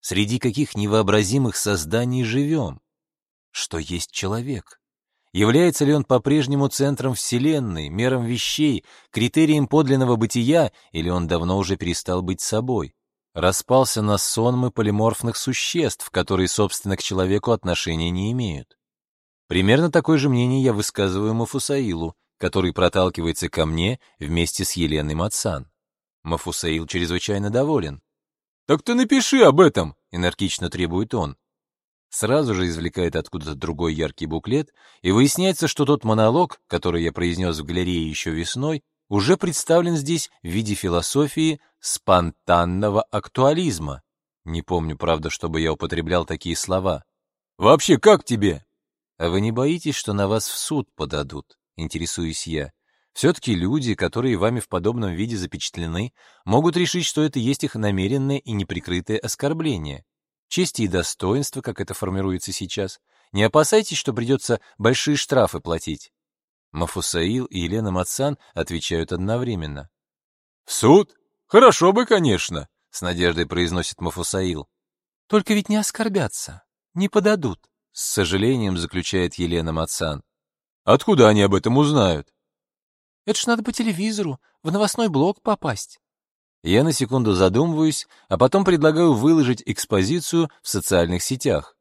Среди каких невообразимых созданий живем? Что есть человек? Является ли он по-прежнему центром Вселенной, мером вещей, критерием подлинного бытия, или он давно уже перестал быть собой? Распался на сонмы полиморфных существ, которые, собственно, к человеку отношения не имеют. Примерно такое же мнение я высказываю Мафусаилу, который проталкивается ко мне вместе с Еленой Мацан. Мафусаил чрезвычайно доволен. «Так ты напиши об этом!» — энергично требует он сразу же извлекает откуда-то другой яркий буклет, и выясняется, что тот монолог, который я произнес в галерее еще весной, уже представлен здесь в виде философии спонтанного актуализма. Не помню, правда, чтобы я употреблял такие слова. «Вообще, как тебе?» «А вы не боитесь, что на вас в суд подадут?» — интересуюсь я. Все-таки люди, которые вами в подобном виде запечатлены, могут решить, что это есть их намеренное и неприкрытое оскорбление чести и достоинства, как это формируется сейчас. Не опасайтесь, что придется большие штрафы платить. Мафусаил и Елена Мацан отвечают одновременно. «В суд? Хорошо бы, конечно», — с надеждой произносит Мафусаил. Только ведь не оскорбятся, не подадут, с сожалением заключает Елена Мацан. Откуда они об этом узнают? Это ж надо по телевизору, в новостной блок попасть. Я на секунду задумываюсь, а потом предлагаю выложить экспозицию в социальных сетях.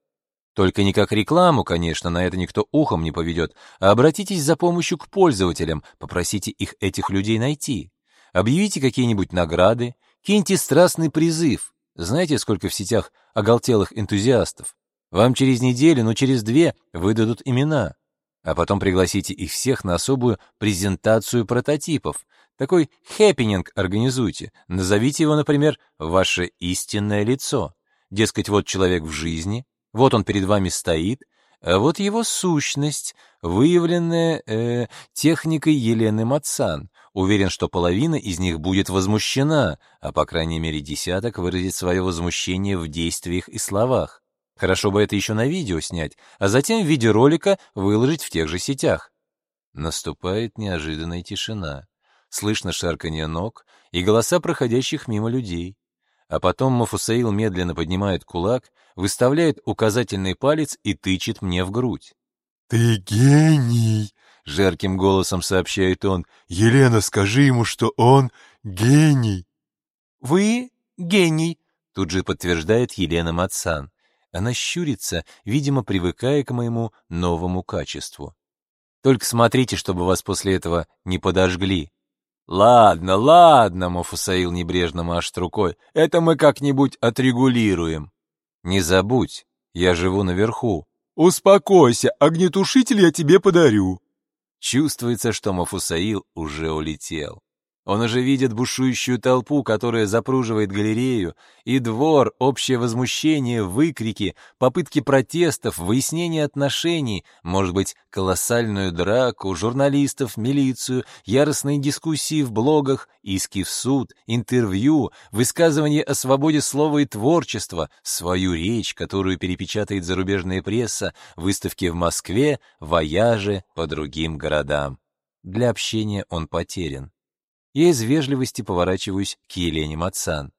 Только не как рекламу, конечно, на это никто ухом не поведет, а обратитесь за помощью к пользователям, попросите их этих людей найти. Объявите какие-нибудь награды, киньте страстный призыв. Знаете, сколько в сетях оголтелых энтузиастов? Вам через неделю, ну через две выдадут имена. А потом пригласите их всех на особую презентацию прототипов. Такой хэппенинг организуйте. Назовите его, например, «Ваше истинное лицо». Дескать, вот человек в жизни, вот он перед вами стоит, а вот его сущность, выявленная э, техникой Елены Мацан. Уверен, что половина из них будет возмущена, а по крайней мере десяток выразит свое возмущение в действиях и словах. Хорошо бы это еще на видео снять, а затем в виде ролика выложить в тех же сетях. Наступает неожиданная тишина слышно шарканье ног и голоса проходящих мимо людей. А потом Мафусаил медленно поднимает кулак, выставляет указательный палец и тычет мне в грудь. «Ты гений!» — жарким голосом сообщает он. «Елена, скажи ему, что он гений!» «Вы гений!» — тут же подтверждает Елена Мацан. Она щурится, видимо, привыкая к моему новому качеству. «Только смотрите, чтобы вас после этого не подожгли», «Ладно, ладно», — Мафусаил небрежно машет рукой, — «это мы как-нибудь отрегулируем». «Не забудь, я живу наверху». «Успокойся, огнетушитель я тебе подарю». Чувствуется, что Мафусаил уже улетел. Он уже видит бушующую толпу, которая запруживает галерею, и двор, общее возмущение, выкрики, попытки протестов, выяснение отношений, может быть, колоссальную драку, журналистов, милицию, яростные дискуссии в блогах, иски в суд, интервью, высказывание о свободе слова и творчества, свою речь, которую перепечатает зарубежная пресса, выставки в Москве, вояжи по другим городам. Для общения он потерян. Я из вежливости поворачиваюсь к Елене Мацан.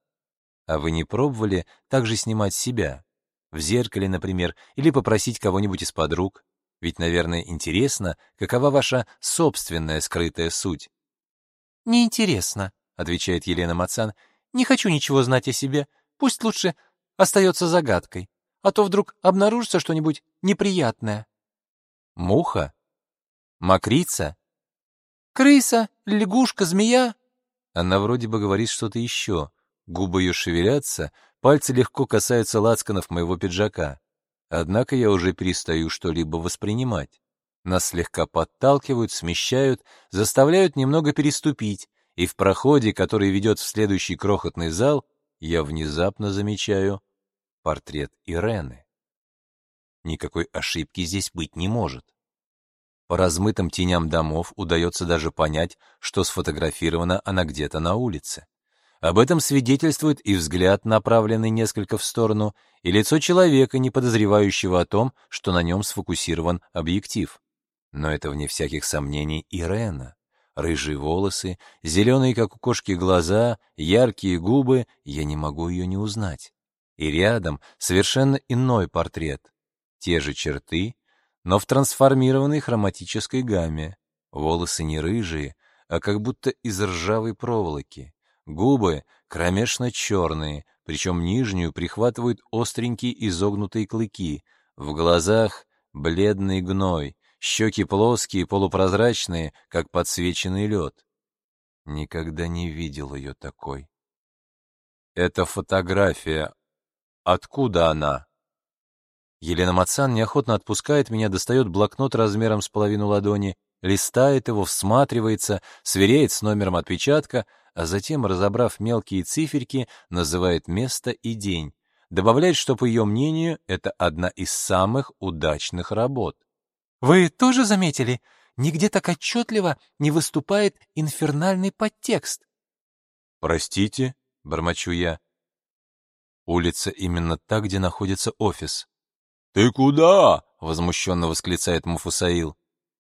А вы не пробовали также снимать себя? В зеркале, например, или попросить кого-нибудь из подруг? Ведь, наверное, интересно, какова ваша собственная скрытая суть. «Неинтересно», — отвечает Елена Мацан. «Не хочу ничего знать о себе. Пусть лучше остается загадкой, а то вдруг обнаружится что-нибудь неприятное». «Муха? Мокрица? Крыса, лягушка, змея. Она вроде бы говорит что-то еще. Губы ее шевелятся, пальцы легко касаются лацканов моего пиджака. Однако я уже перестаю что-либо воспринимать. Нас слегка подталкивают, смещают, заставляют немного переступить, и в проходе, который ведет в следующий крохотный зал, я внезапно замечаю портрет Ирены. Никакой ошибки здесь быть не может. По размытым теням домов удается даже понять, что сфотографирована она где-то на улице. Об этом свидетельствует и взгляд, направленный несколько в сторону, и лицо человека, не подозревающего о том, что на нем сфокусирован объектив. Но это, вне всяких сомнений, Ирена. Рыжие волосы, зеленые, как у кошки, глаза, яркие губы, я не могу ее не узнать. И рядом совершенно иной портрет. Те же черты, но в трансформированной хроматической гамме. Волосы не рыжие, а как будто из ржавой проволоки. Губы кромешно черные, причем нижнюю прихватывают остренькие изогнутые клыки. В глазах бледный гной, щеки плоские, полупрозрачные, как подсвеченный лед. Никогда не видел ее такой. Это фотография. Откуда она? Елена Мацан неохотно отпускает меня, достает блокнот размером с половину ладони, листает его, всматривается, сверяет с номером отпечатка, а затем, разобрав мелкие циферки, называет место и день. Добавляет, что, по ее мнению, это одна из самых удачных работ. «Вы тоже заметили? Нигде так отчетливо не выступает инфернальный подтекст». «Простите», — бормочу я. Улица именно та, где находится офис. «Ты куда?» — возмущенно восклицает Муфусаил.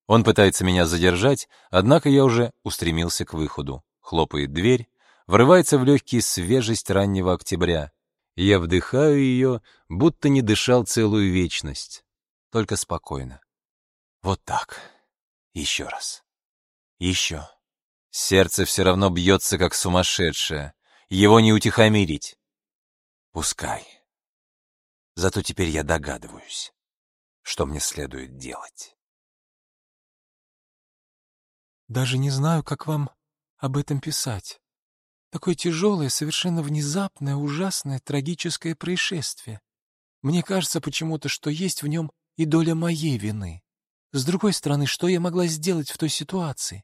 Он пытается меня задержать, однако я уже устремился к выходу. Хлопает дверь, врывается в легкий свежесть раннего октября. Я вдыхаю ее, будто не дышал целую вечность. Только спокойно. Вот так. Еще раз. Еще. Сердце все равно бьется, как сумасшедшее. Его не утихомирить. Пускай. Зато теперь я догадываюсь, что мне следует делать. Даже не знаю, как вам об этом писать. Такое тяжелое, совершенно внезапное, ужасное, трагическое происшествие. Мне кажется почему-то, что есть в нем и доля моей вины. С другой стороны, что я могла сделать в той ситуации?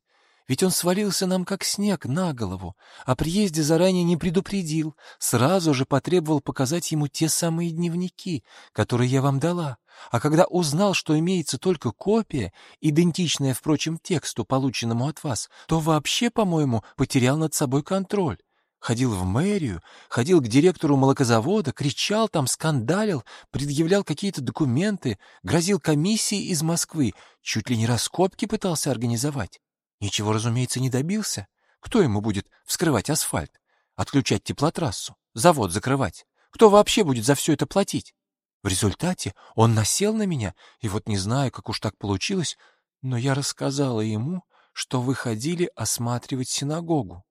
Ведь он свалился нам как снег на голову, о приезде заранее не предупредил, сразу же потребовал показать ему те самые дневники, которые я вам дала. А когда узнал, что имеется только копия, идентичная, впрочем, тексту, полученному от вас, то вообще, по-моему, потерял над собой контроль. Ходил в мэрию, ходил к директору молокозавода, кричал там, скандалил, предъявлял какие-то документы, грозил комиссии из Москвы, чуть ли не раскопки пытался организовать. Ничего, разумеется, не добился. Кто ему будет вскрывать асфальт, отключать теплотрассу, завод закрывать? Кто вообще будет за все это платить? В результате он насел на меня, и вот не знаю, как уж так получилось, но я рассказала ему, что вы ходили осматривать синагогу.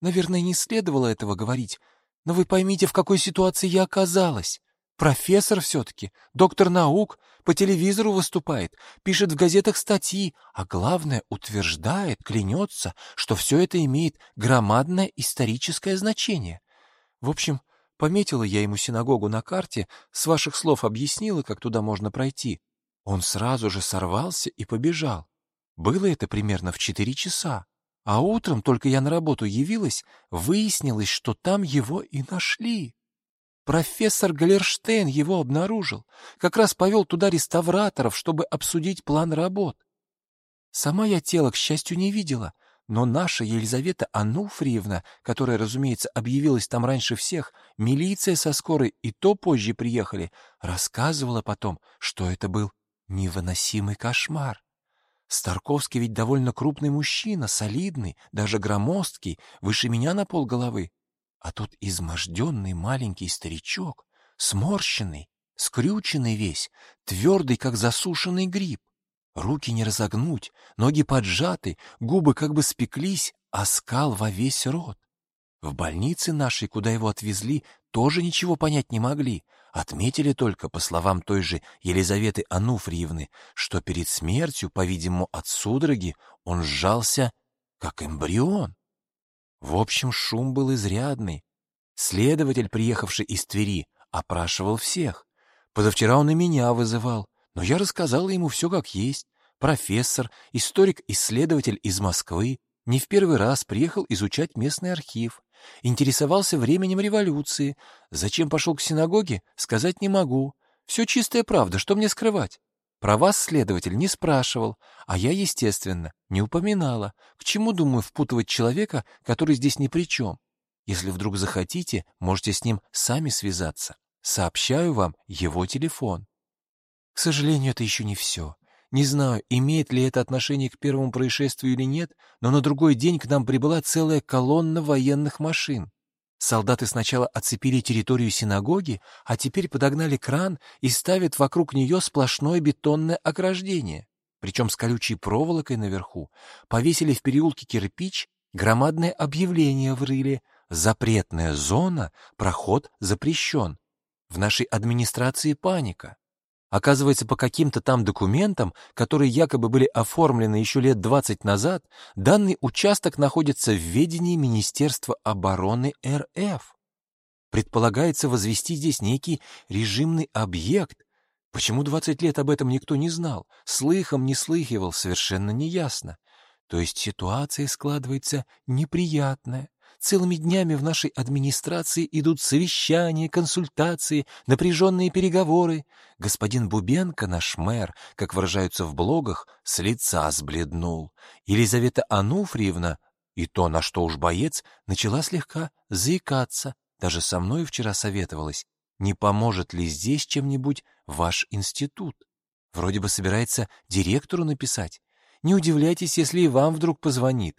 Наверное, не следовало этого говорить, но вы поймите, в какой ситуации я оказалась. Профессор все-таки, доктор наук, по телевизору выступает, пишет в газетах статьи, а главное, утверждает, клянется, что все это имеет громадное историческое значение. В общем, пометила я ему синагогу на карте, с ваших слов объяснила, как туда можно пройти. Он сразу же сорвался и побежал. Было это примерно в четыре часа. А утром, только я на работу явилась, выяснилось, что там его и нашли. Профессор Галерштейн его обнаружил, как раз повел туда реставраторов, чтобы обсудить план работ. Сама я тело, к счастью, не видела, но наша Елизавета Ануфриевна, которая, разумеется, объявилась там раньше всех, милиция со скорой и то позже приехали, рассказывала потом, что это был невыносимый кошмар. Старковский ведь довольно крупный мужчина, солидный, даже громоздкий, выше меня на полголовы. А тут изможденный маленький старичок, сморщенный, скрюченный весь, твердый, как засушенный гриб. Руки не разогнуть, ноги поджаты, губы как бы спеклись, а скал во весь рот. В больнице нашей, куда его отвезли, тоже ничего понять не могли. Отметили только, по словам той же Елизаветы Ануфриевны, что перед смертью, по-видимому, от судороги, он сжался, как эмбрион. В общем, шум был изрядный. Следователь, приехавший из Твери, опрашивал всех. Позавчера он и меня вызывал, но я рассказала ему все как есть. Профессор, историк-исследователь из Москвы, не в первый раз приехал изучать местный архив. Интересовался временем революции. Зачем пошел к синагоге, сказать не могу. Все чистая правда, что мне скрывать? Про вас следователь не спрашивал, а я, естественно, не упоминала. К чему, думаю, впутывать человека, который здесь ни при чем? Если вдруг захотите, можете с ним сами связаться. Сообщаю вам его телефон. К сожалению, это еще не все. Не знаю, имеет ли это отношение к первому происшествию или нет, но на другой день к нам прибыла целая колонна военных машин. Солдаты сначала оцепили территорию синагоги, а теперь подогнали кран и ставят вокруг нее сплошное бетонное ограждение. Причем с колючей проволокой наверху повесили в переулке кирпич, громадное объявление врыли «Запретная зона, проход запрещен». В нашей администрации паника. Оказывается, по каким-то там документам, которые якобы были оформлены еще лет 20 назад, данный участок находится в ведении Министерства обороны РФ. Предполагается возвести здесь некий режимный объект. Почему 20 лет об этом никто не знал? Слыхом не слыхивал, совершенно неясно. То есть ситуация складывается неприятная. Целыми днями в нашей администрации идут совещания, консультации, напряженные переговоры. Господин Бубенко, наш мэр, как выражаются в блогах, с лица сбледнул. Елизавета Ануфриевна, и то, на что уж боец, начала слегка заикаться. Даже со мной вчера советовалась, не поможет ли здесь чем-нибудь ваш институт. Вроде бы собирается директору написать. Не удивляйтесь, если и вам вдруг позвонит.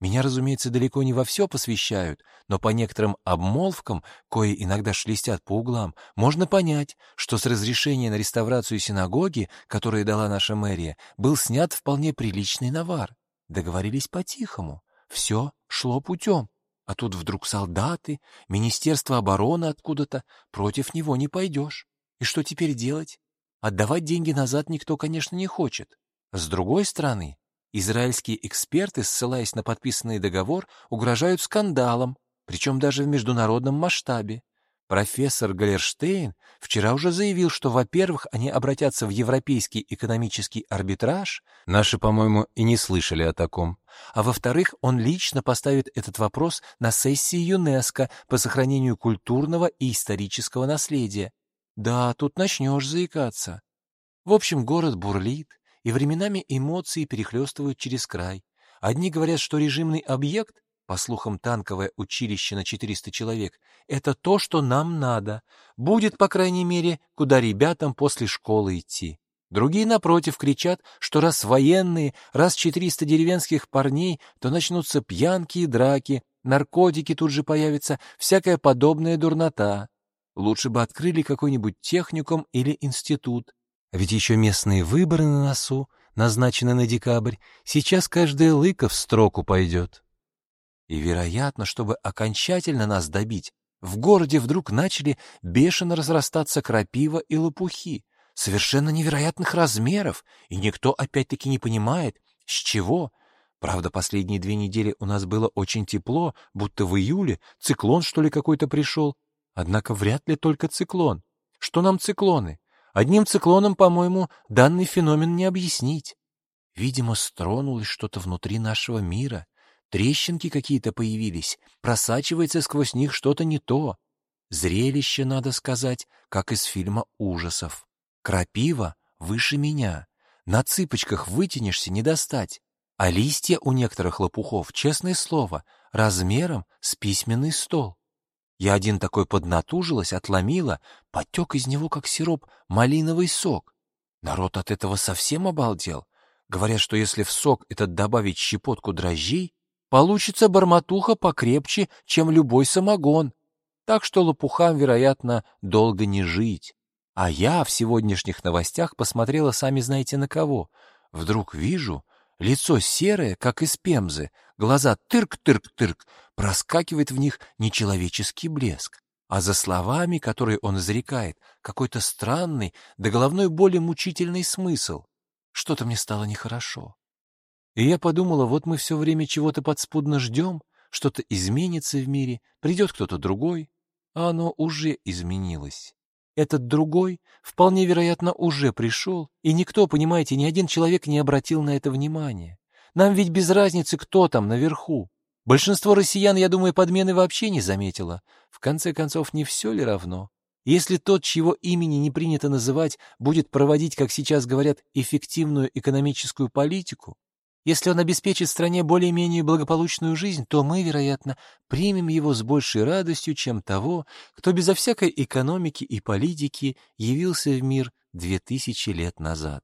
Меня, разумеется, далеко не во все посвящают, но по некоторым обмолвкам, кое иногда шелестят по углам, можно понять, что с разрешения на реставрацию синагоги, которое дала наша мэрия, был снят вполне приличный навар. Договорились по-тихому. Все шло путем. А тут вдруг солдаты, Министерство обороны откуда-то, против него не пойдешь. И что теперь делать? Отдавать деньги назад никто, конечно, не хочет. С другой стороны, Израильские эксперты, ссылаясь на подписанный договор, угрожают скандалом, причем даже в международном масштабе. Профессор Галерштейн вчера уже заявил, что, во-первых, они обратятся в Европейский экономический арбитраж, наши, по-моему, и не слышали о таком, а во-вторых, он лично поставит этот вопрос на сессии ЮНЕСКО по сохранению культурного и исторического наследия. Да, тут начнешь заикаться. В общем, город бурлит, и временами эмоции перехлестывают через край. Одни говорят, что режимный объект, по слухам танковое училище на 400 человек, это то, что нам надо, будет, по крайней мере, куда ребятам после школы идти. Другие, напротив, кричат, что раз военные, раз 400 деревенских парней, то начнутся пьянки и драки, наркотики тут же появятся, всякая подобная дурнота. Лучше бы открыли какой-нибудь техникум или институт. Ведь еще местные выборы на носу, назначены на декабрь, сейчас каждая лыка в строку пойдет. И, вероятно, чтобы окончательно нас добить, в городе вдруг начали бешено разрастаться крапива и лопухи, совершенно невероятных размеров, и никто опять-таки не понимает, с чего. Правда, последние две недели у нас было очень тепло, будто в июле циклон, что ли, какой-то пришел. Однако вряд ли только циклон. Что нам циклоны? Одним циклоном, по-моему, данный феномен не объяснить. Видимо, стронулось что-то внутри нашего мира. Трещинки какие-то появились, просачивается сквозь них что-то не то. Зрелище, надо сказать, как из фильма ужасов. Крапива выше меня. На цыпочках вытянешься не достать. А листья у некоторых лопухов, честное слово, размером с письменный стол. Я один такой поднатужилась, отломила, потек из него, как сироп, малиновый сок. Народ от этого совсем обалдел. Говорят, что если в сок этот добавить щепотку дрожжей, получится барматуха покрепче, чем любой самогон. Так что лопухам, вероятно, долго не жить. А я в сегодняшних новостях посмотрела сами знаете на кого. Вдруг вижу, лицо серое, как из пемзы, глаза тырк-тырк-тырк, проскакивает в них нечеловеческий блеск, а за словами, которые он изрекает, какой-то странный, до головной боли мучительный смысл. Что-то мне стало нехорошо. И я подумала, вот мы все время чего-то подспудно ждем, что-то изменится в мире, придет кто-то другой, а оно уже изменилось. Этот другой, вполне вероятно, уже пришел, и никто, понимаете, ни один человек не обратил на это внимания. Нам ведь без разницы, кто там наверху. Большинство россиян, я думаю, подмены вообще не заметило. В конце концов, не все ли равно? Если тот, чьего имени не принято называть, будет проводить, как сейчас говорят, эффективную экономическую политику, если он обеспечит стране более-менее благополучную жизнь, то мы, вероятно, примем его с большей радостью, чем того, кто безо всякой экономики и политики явился в мир две тысячи лет назад.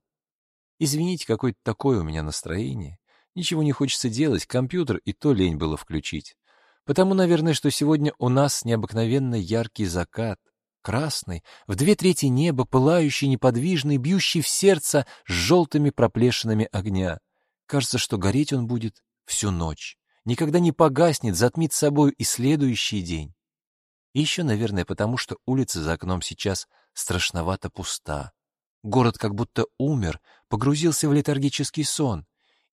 Извините, какое-то такое у меня настроение. Ничего не хочется делать, компьютер и то лень было включить. Потому, наверное, что сегодня у нас необыкновенно яркий закат, красный, в две трети неба, пылающий, неподвижный, бьющий в сердце с желтыми проплешинами огня. Кажется, что гореть он будет всю ночь, никогда не погаснет, затмит собой и следующий день. И еще, наверное, потому что улица за окном сейчас страшновато пуста. Город как будто умер, погрузился в летаргический сон,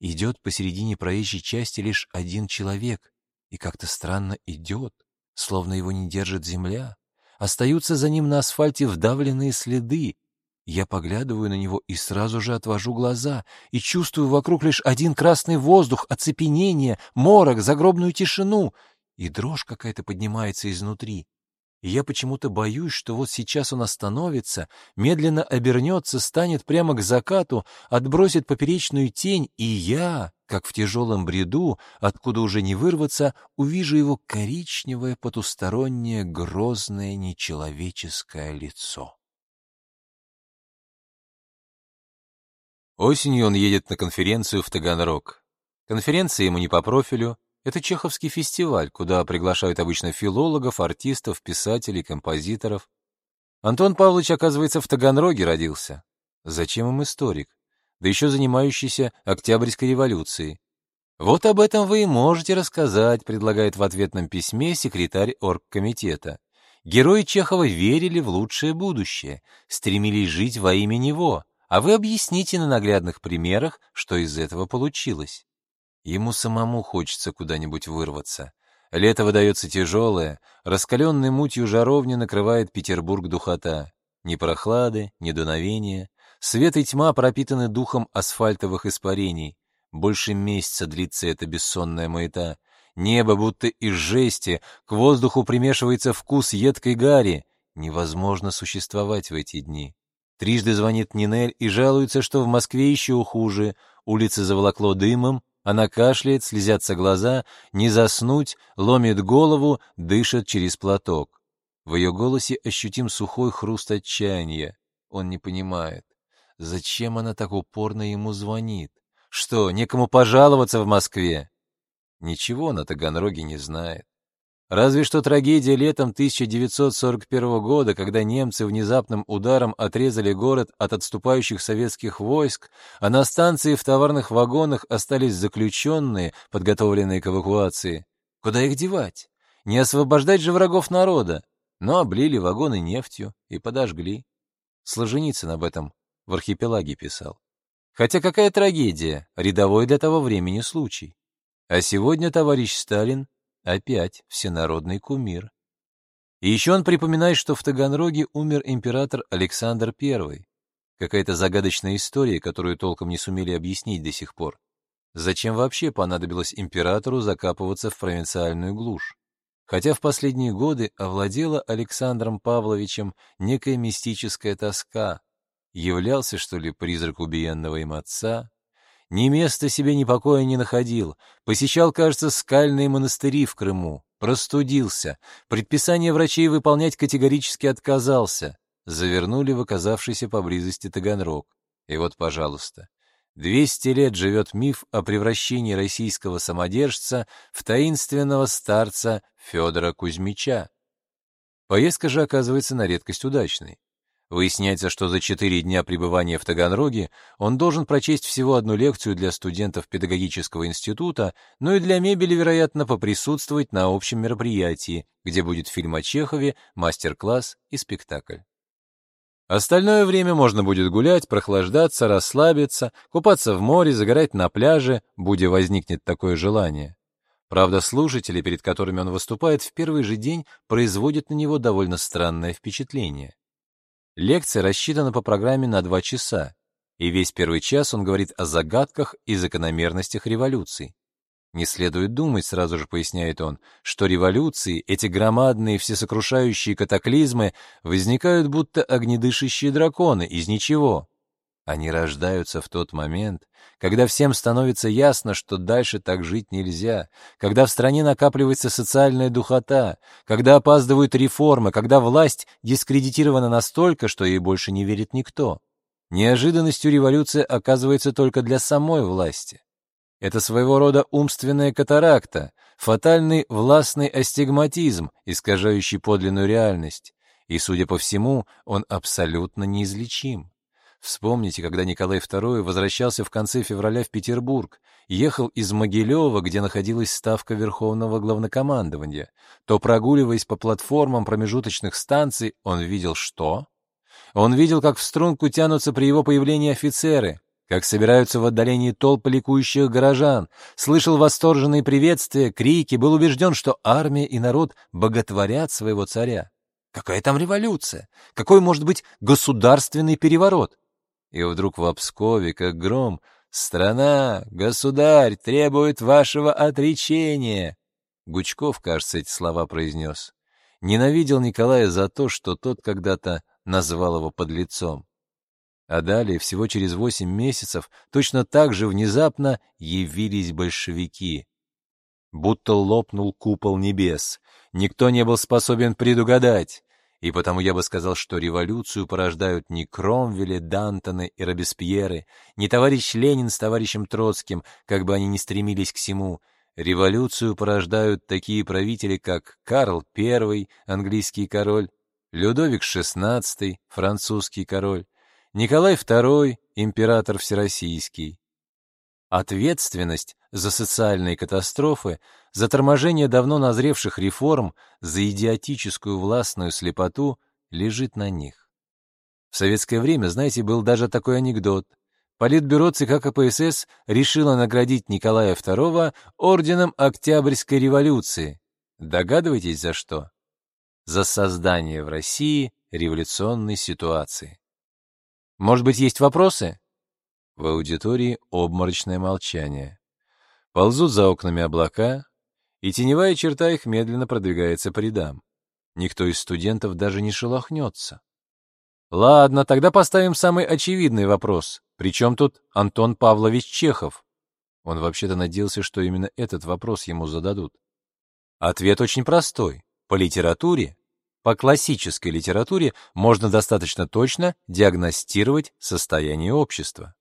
Идет посередине проезжей части лишь один человек, и как-то странно идет, словно его не держит земля. Остаются за ним на асфальте вдавленные следы. Я поглядываю на него и сразу же отвожу глаза, и чувствую вокруг лишь один красный воздух, оцепенение, морок, загробную тишину, и дрожь какая-то поднимается изнутри. И я почему-то боюсь, что вот сейчас он остановится, медленно обернется, станет прямо к закату, отбросит поперечную тень, и я, как в тяжелом бреду, откуда уже не вырваться, увижу его коричневое, потустороннее, грозное, нечеловеческое лицо. Осенью он едет на конференцию в Таганрог. Конференция ему не по профилю, Это чеховский фестиваль, куда приглашают обычно филологов, артистов, писателей, композиторов. Антон Павлович, оказывается, в Таганроге родился. Зачем им историк? Да еще занимающийся Октябрьской революцией. Вот об этом вы и можете рассказать, предлагает в ответном письме секретарь оргкомитета. Герои Чехова верили в лучшее будущее, стремились жить во имя него, а вы объясните на наглядных примерах, что из этого получилось. Ему самому хочется куда-нибудь вырваться. Лето выдается тяжелое, раскаленной мутью жаровни накрывает Петербург духота. Ни прохлады, ни дуновения. Свет и тьма пропитаны духом асфальтовых испарений. Больше месяца длится эта бессонная маята. Небо будто из жести, к воздуху примешивается вкус едкой гари. Невозможно существовать в эти дни. Трижды звонит Нинель и жалуется, что в Москве еще хуже. Улицы заволокло дымом, она кашляет, слезятся глаза, не заснуть, ломит голову, дышит через платок. В ее голосе ощутим сухой хруст отчаяния. Он не понимает, зачем она так упорно ему звонит. Что, некому пожаловаться в Москве? Ничего на Таганроге не знает. Разве что трагедия летом 1941 года, когда немцы внезапным ударом отрезали город от отступающих советских войск, а на станции в товарных вагонах остались заключенные, подготовленные к эвакуации. Куда их девать? Не освобождать же врагов народа. Но облили вагоны нефтью и подожгли. Солженицын об этом в архипелаге писал. Хотя какая трагедия, рядовой для того времени случай. А сегодня товарищ Сталин Опять всенародный кумир. И еще он припоминает, что в Таганроге умер император Александр I. Какая-то загадочная история, которую толком не сумели объяснить до сих пор. Зачем вообще понадобилось императору закапываться в провинциальную глушь? Хотя в последние годы овладела Александром Павловичем некая мистическая тоска. Являлся, что ли, призрак убиенного им отца, ни места себе, ни покоя не находил. Посещал, кажется, скальные монастыри в Крыму. Простудился. Предписание врачей выполнять категорически отказался. Завернули в оказавшийся поблизости Таганрог. И вот, пожалуйста, 200 лет живет миф о превращении российского самодержца в таинственного старца Федора Кузьмича. Поездка же оказывается на редкость удачной. Выясняется, что за четыре дня пребывания в Таганроге он должен прочесть всего одну лекцию для студентов педагогического института, но и для мебели, вероятно, поприсутствовать на общем мероприятии, где будет фильм о Чехове, мастер-класс и спектакль. Остальное время можно будет гулять, прохлаждаться, расслабиться, купаться в море, загорать на пляже, будь возникнет такое желание. Правда, слушатели, перед которыми он выступает в первый же день, производят на него довольно странное впечатление. Лекция рассчитана по программе на два часа, и весь первый час он говорит о загадках и закономерностях революций. Не следует думать, сразу же поясняет он, что революции, эти громадные всесокрушающие катаклизмы, возникают будто огнедышащие драконы из ничего. Они рождаются в тот момент, когда всем становится ясно, что дальше так жить нельзя, когда в стране накапливается социальная духота, когда опаздывают реформы, когда власть дискредитирована настолько, что ей больше не верит никто. Неожиданностью революция оказывается только для самой власти. Это своего рода умственная катаракта, фатальный властный астигматизм, искажающий подлинную реальность, и, судя по всему, он абсолютно неизлечим. Вспомните, когда Николай II возвращался в конце февраля в Петербург, ехал из Могилева, где находилась ставка Верховного Главнокомандования, то, прогуливаясь по платформам промежуточных станций, он видел что? Он видел, как в струнку тянутся при его появлении офицеры, как собираются в отдалении толпы ликующих горожан, слышал восторженные приветствия, крики, был убежден, что армия и народ боготворят своего царя. Какая там революция? Какой может быть государственный переворот? И вдруг в Обскове, как гром, «Страна, государь требует вашего отречения!» Гучков, кажется, эти слова произнес. Ненавидел Николая за то, что тот когда-то назвал его подлецом. А далее, всего через восемь месяцев, точно так же внезапно явились большевики. Будто лопнул купол небес. Никто не был способен предугадать. И потому я бы сказал, что революцию порождают не Кромвели, Дантоны и Робеспьеры, не товарищ Ленин с товарищем Троцким, как бы они ни стремились к всему. Революцию порождают такие правители, как Карл I, английский король, Людовик XVI, французский король, Николай II, император всероссийский. Ответственность за социальные катастрофы, за торможение давно назревших реформ, за идиотическую властную слепоту лежит на них. В советское время, знаете, был даже такой анекдот. Политбюро ЦК КПСС решило наградить Николая II орденом Октябрьской революции. Догадываетесь, за что? За создание в России революционной ситуации. Может быть, есть вопросы? В аудитории обморочное молчание. Ползут за окнами облака, и теневая черта их медленно продвигается по рядам. Никто из студентов даже не шелохнется. Ладно, тогда поставим самый очевидный вопрос. Причем тут Антон Павлович Чехов? Он вообще-то надеялся, что именно этот вопрос ему зададут. Ответ очень простой. По литературе, по классической литературе можно достаточно точно диагностировать состояние общества.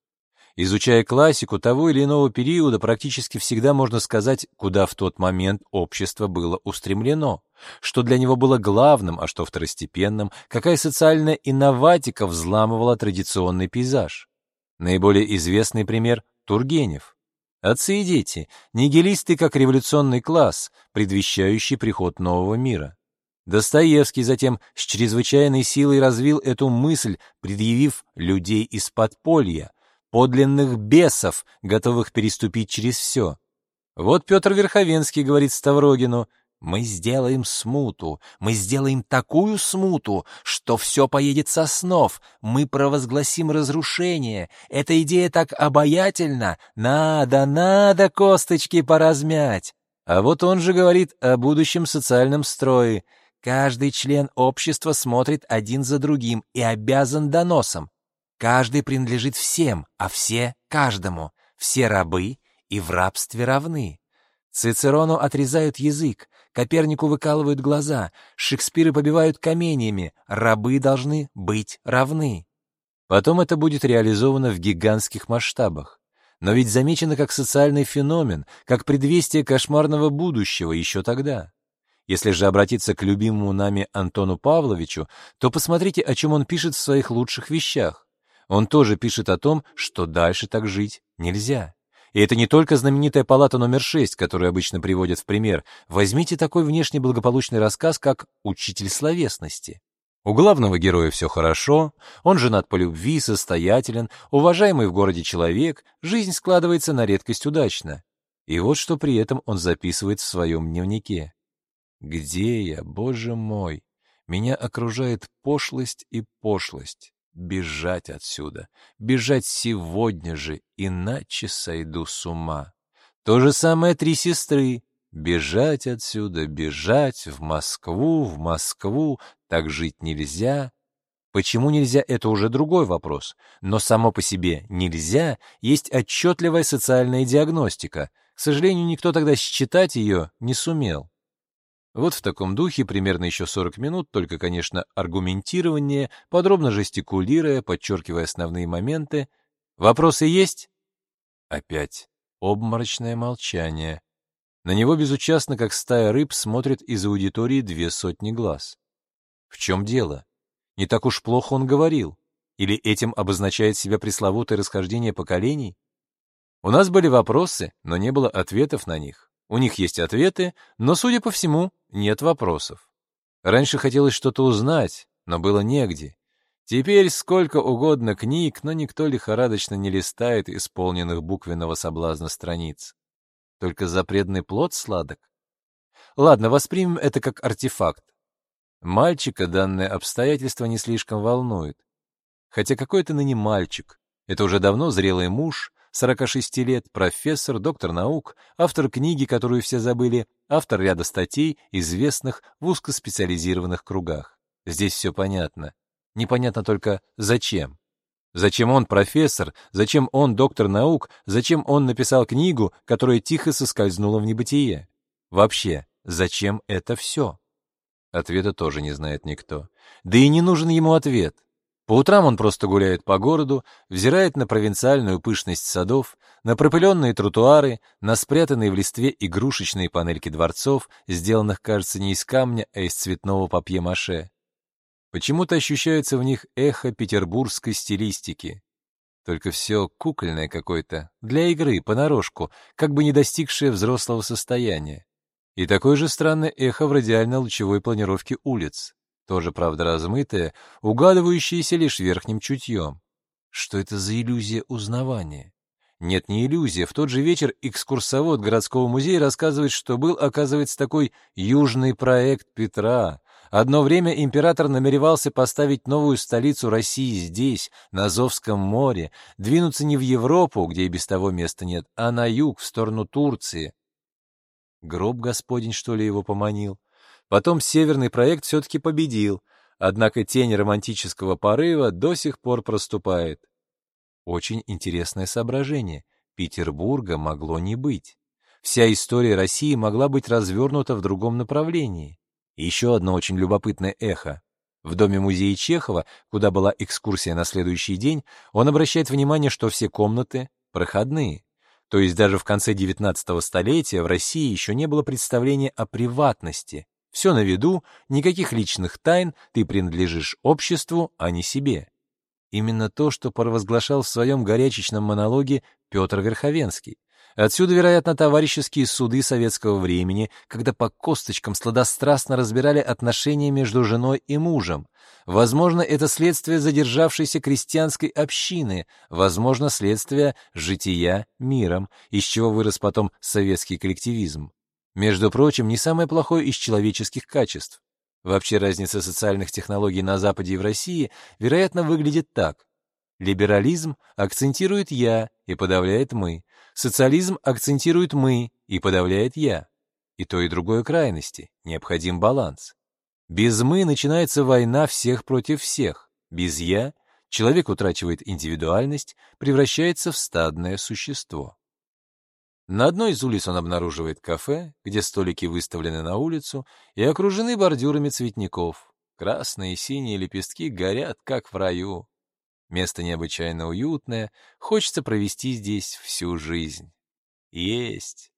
Изучая классику того или иного периода, практически всегда можно сказать, куда в тот момент общество было устремлено, что для него было главным, а что второстепенным, какая социальная инноватика взламывала традиционный пейзаж. Наиболее известный пример — Тургенев. Отцы и дети, нигилисты как революционный класс, предвещающий приход нового мира. Достоевский затем с чрезвычайной силой развил эту мысль, предъявив людей из подполья, подлинных бесов, готовых переступить через все. Вот Петр Верховенский говорит Ставрогину, «Мы сделаем смуту, мы сделаем такую смуту, что все поедет со снов, мы провозгласим разрушение. Эта идея так обаятельна, надо, надо косточки поразмять». А вот он же говорит о будущем социальном строе. Каждый член общества смотрит один за другим и обязан доносом. Каждый принадлежит всем, а все — каждому. Все рабы и в рабстве равны. Цицерону отрезают язык, Копернику выкалывают глаза, Шекспиры побивают каменьями, рабы должны быть равны. Потом это будет реализовано в гигантских масштабах. Но ведь замечено как социальный феномен, как предвестие кошмарного будущего еще тогда. Если же обратиться к любимому нами Антону Павловичу, то посмотрите, о чем он пишет в своих лучших вещах. Он тоже пишет о том, что дальше так жить нельзя. И это не только знаменитая палата номер 6, которую обычно приводят в пример. Возьмите такой внешне благополучный рассказ, как «Учитель словесности». У главного героя все хорошо, он женат по любви, состоятелен, уважаемый в городе человек, жизнь складывается на редкость удачно. И вот что при этом он записывает в своем дневнике. «Где я, Боже мой? Меня окружает пошлость и пошлость бежать отсюда, бежать сегодня же, иначе сойду с ума. То же самое три сестры. Бежать отсюда, бежать в Москву, в Москву, так жить нельзя. Почему нельзя, это уже другой вопрос. Но само по себе «нельзя» есть отчетливая социальная диагностика. К сожалению, никто тогда считать ее не сумел. Вот в таком духе примерно еще 40 минут, только, конечно, аргументирование, подробно жестикулируя, подчеркивая основные моменты. Вопросы есть? Опять обморочное молчание. На него безучастно, как стая рыб, смотрят из аудитории две сотни глаз. В чем дело? Не так уж плохо он говорил. Или этим обозначает себя пресловутое расхождение поколений? У нас были вопросы, но не было ответов на них. У них есть ответы, но, судя по всему, нет вопросов. Раньше хотелось что-то узнать, но было негде. Теперь сколько угодно книг, но никто лихорадочно не листает исполненных буквенного соблазна страниц. Только запретный плод сладок. Ладно, воспримем это как артефакт. Мальчика данное обстоятельство не слишком волнует. Хотя какой это ныне мальчик? Это уже давно зрелый муж, 46 лет, профессор, доктор наук, автор книги, которую все забыли, автор ряда статей, известных в узкоспециализированных кругах. Здесь все понятно. Непонятно только, зачем. Зачем он профессор, зачем он доктор наук, зачем он написал книгу, которая тихо соскользнула в небытие? Вообще, зачем это все? Ответа тоже не знает никто. Да и не нужен ему ответ. По утрам он просто гуляет по городу, взирает на провинциальную пышность садов, на пропыленные тротуары, на спрятанные в листве игрушечные панельки дворцов, сделанных, кажется, не из камня, а из цветного папье-маше. Почему-то ощущается в них эхо петербургской стилистики. Только все кукольное какое-то, для игры, понарошку, как бы не достигшее взрослого состояния. И такое же странное эхо в радиально-лучевой планировке улиц тоже, правда, размытая, угадывающаяся лишь верхним чутьем. Что это за иллюзия узнавания? Нет, не иллюзия. В тот же вечер экскурсовод городского музея рассказывает, что был, оказывается, такой южный проект Петра. Одно время император намеревался поставить новую столицу России здесь, на Азовском море, двинуться не в Европу, где и без того места нет, а на юг, в сторону Турции. Гроб Господень, что ли, его поманил? Потом северный проект все-таки победил, однако тень романтического порыва до сих пор проступает. Очень интересное соображение. Петербурга могло не быть. Вся история России могла быть развернута в другом направлении. Еще одно очень любопытное эхо. В доме музея Чехова, куда была экскурсия на следующий день, он обращает внимание, что все комнаты проходные. То есть даже в конце XIX столетия в России еще не было представления о приватности, все на виду, никаких личных тайн, ты принадлежишь обществу, а не себе. Именно то, что провозглашал в своем горячечном монологе Петр Верховенский. Отсюда, вероятно, товарищеские суды советского времени, когда по косточкам сладострастно разбирали отношения между женой и мужем. Возможно, это следствие задержавшейся крестьянской общины, возможно, следствие жития миром, из чего вырос потом советский коллективизм. Между прочим, не самое плохое из человеческих качеств. Вообще разница социальных технологий на Западе и в России, вероятно, выглядит так. Либерализм акцентирует «я» и подавляет «мы». Социализм акцентирует «мы» и подавляет «я». И то, и другое крайности. Необходим баланс. Без «мы» начинается война всех против всех. Без «я» человек утрачивает индивидуальность, превращается в стадное существо. На одной из улиц он обнаруживает кафе, где столики выставлены на улицу и окружены бордюрами цветников. Красные и синие лепестки горят, как в раю. Место необычайно уютное, хочется провести здесь всю жизнь. Есть.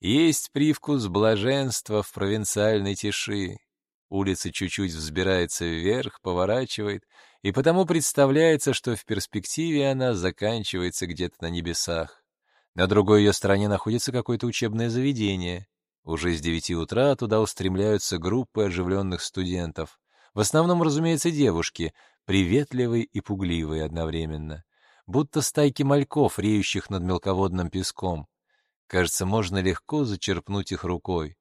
Есть привкус блаженства в провинциальной тиши. Улица чуть-чуть взбирается вверх, поворачивает, и потому представляется, что в перспективе она заканчивается где-то на небесах. На другой ее стороне находится какое-то учебное заведение. Уже с девяти утра туда устремляются группы оживленных студентов. В основном, разумеется, девушки, приветливые и пугливые одновременно. Будто стайки мальков, реющих над мелководным песком. Кажется, можно легко зачерпнуть их рукой.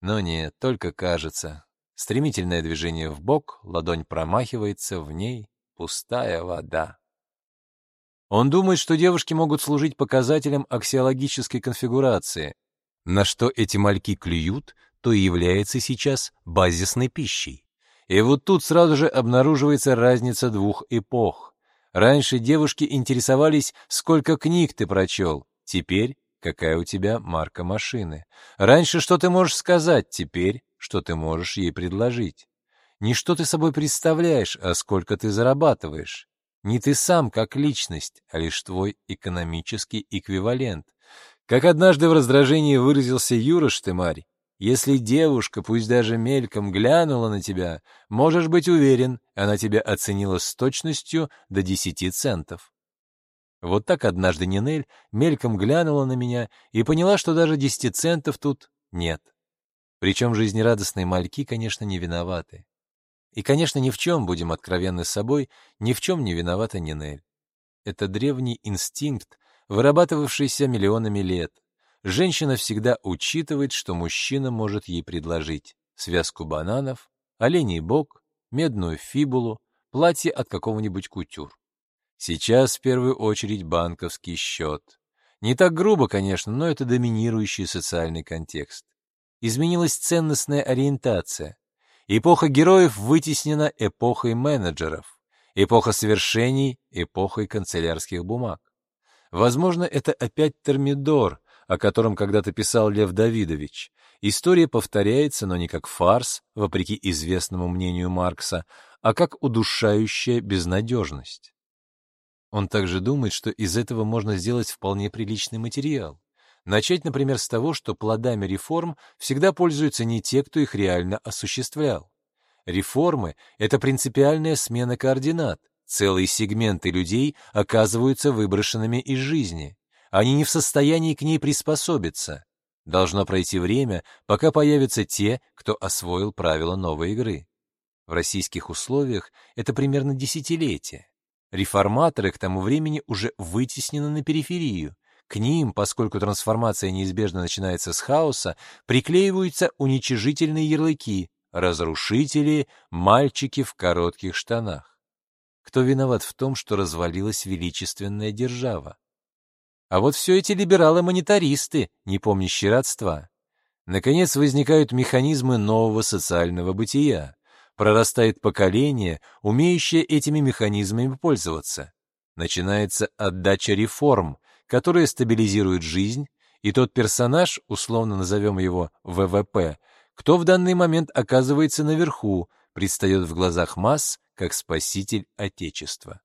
Но нет, только кажется. Стремительное движение в бок, ладонь промахивается, в ней пустая вода. Он думает, что девушки могут служить показателем аксиологической конфигурации. На что эти мальки клюют, то и является сейчас базисной пищей. И вот тут сразу же обнаруживается разница двух эпох. Раньше девушки интересовались, сколько книг ты прочел, теперь какая у тебя марка машины. Раньше что ты можешь сказать, теперь что ты можешь ей предложить. Не что ты собой представляешь, а сколько ты зарабатываешь. Не ты сам как личность, а лишь твой экономический эквивалент. Как однажды в раздражении выразился Юра Штымарь, если девушка, пусть даже мельком, глянула на тебя, можешь быть уверен, она тебя оценила с точностью до десяти центов. Вот так однажды Нинель мельком глянула на меня и поняла, что даже десяти центов тут нет. Причем жизнерадостные мальки, конечно, не виноваты. И, конечно, ни в чем, будем откровенны с собой, ни в чем не виновата Нинель. Это древний инстинкт, вырабатывавшийся миллионами лет. Женщина всегда учитывает, что мужчина может ей предложить связку бананов, оленей бок, медную фибулу, платье от какого-нибудь кутюр. Сейчас в первую очередь банковский счет. Не так грубо, конечно, но это доминирующий социальный контекст. Изменилась ценностная ориентация. Эпоха героев вытеснена эпохой менеджеров, эпоха свершений — эпохой канцелярских бумаг. Возможно, это опять Термидор, о котором когда-то писал Лев Давидович. История повторяется, но не как фарс, вопреки известному мнению Маркса, а как удушающая безнадежность. Он также думает, что из этого можно сделать вполне приличный материал. Начать, например, с того, что плодами реформ всегда пользуются не те, кто их реально осуществлял. Реформы — это принципиальная смена координат. Целые сегменты людей оказываются выброшенными из жизни. Они не в состоянии к ней приспособиться. Должно пройти время, пока появятся те, кто освоил правила новой игры. В российских условиях это примерно десятилетие. Реформаторы к тому времени уже вытеснены на периферию. К ним, поскольку трансформация неизбежно начинается с хаоса, приклеиваются уничижительные ярлыки «разрушители», «мальчики в коротких штанах». Кто виноват в том, что развалилась величественная держава? А вот все эти либералы-монетаристы, не помнящие родства. Наконец возникают механизмы нового социального бытия. Прорастает поколение, умеющее этими механизмами пользоваться. Начинается отдача реформ, которые стабилизируют жизнь, и тот персонаж, условно назовем его ВВП, кто в данный момент оказывается наверху, предстает в глазах масс как спаситель Отечества.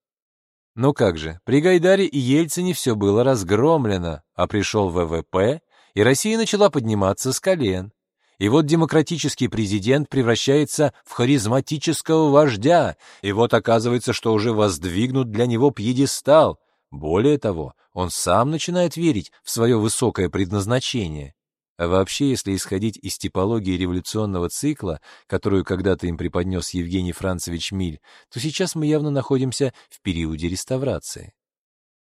Но как же, при Гайдаре и Ельцине все было разгромлено, а пришел ВВП, и Россия начала подниматься с колен. И вот демократический президент превращается в харизматического вождя, и вот оказывается, что уже воздвигнут для него пьедестал. Более того, он сам начинает верить в свое высокое предназначение. А вообще, если исходить из типологии революционного цикла, которую когда-то им преподнес Евгений Францевич Миль, то сейчас мы явно находимся в периоде реставрации.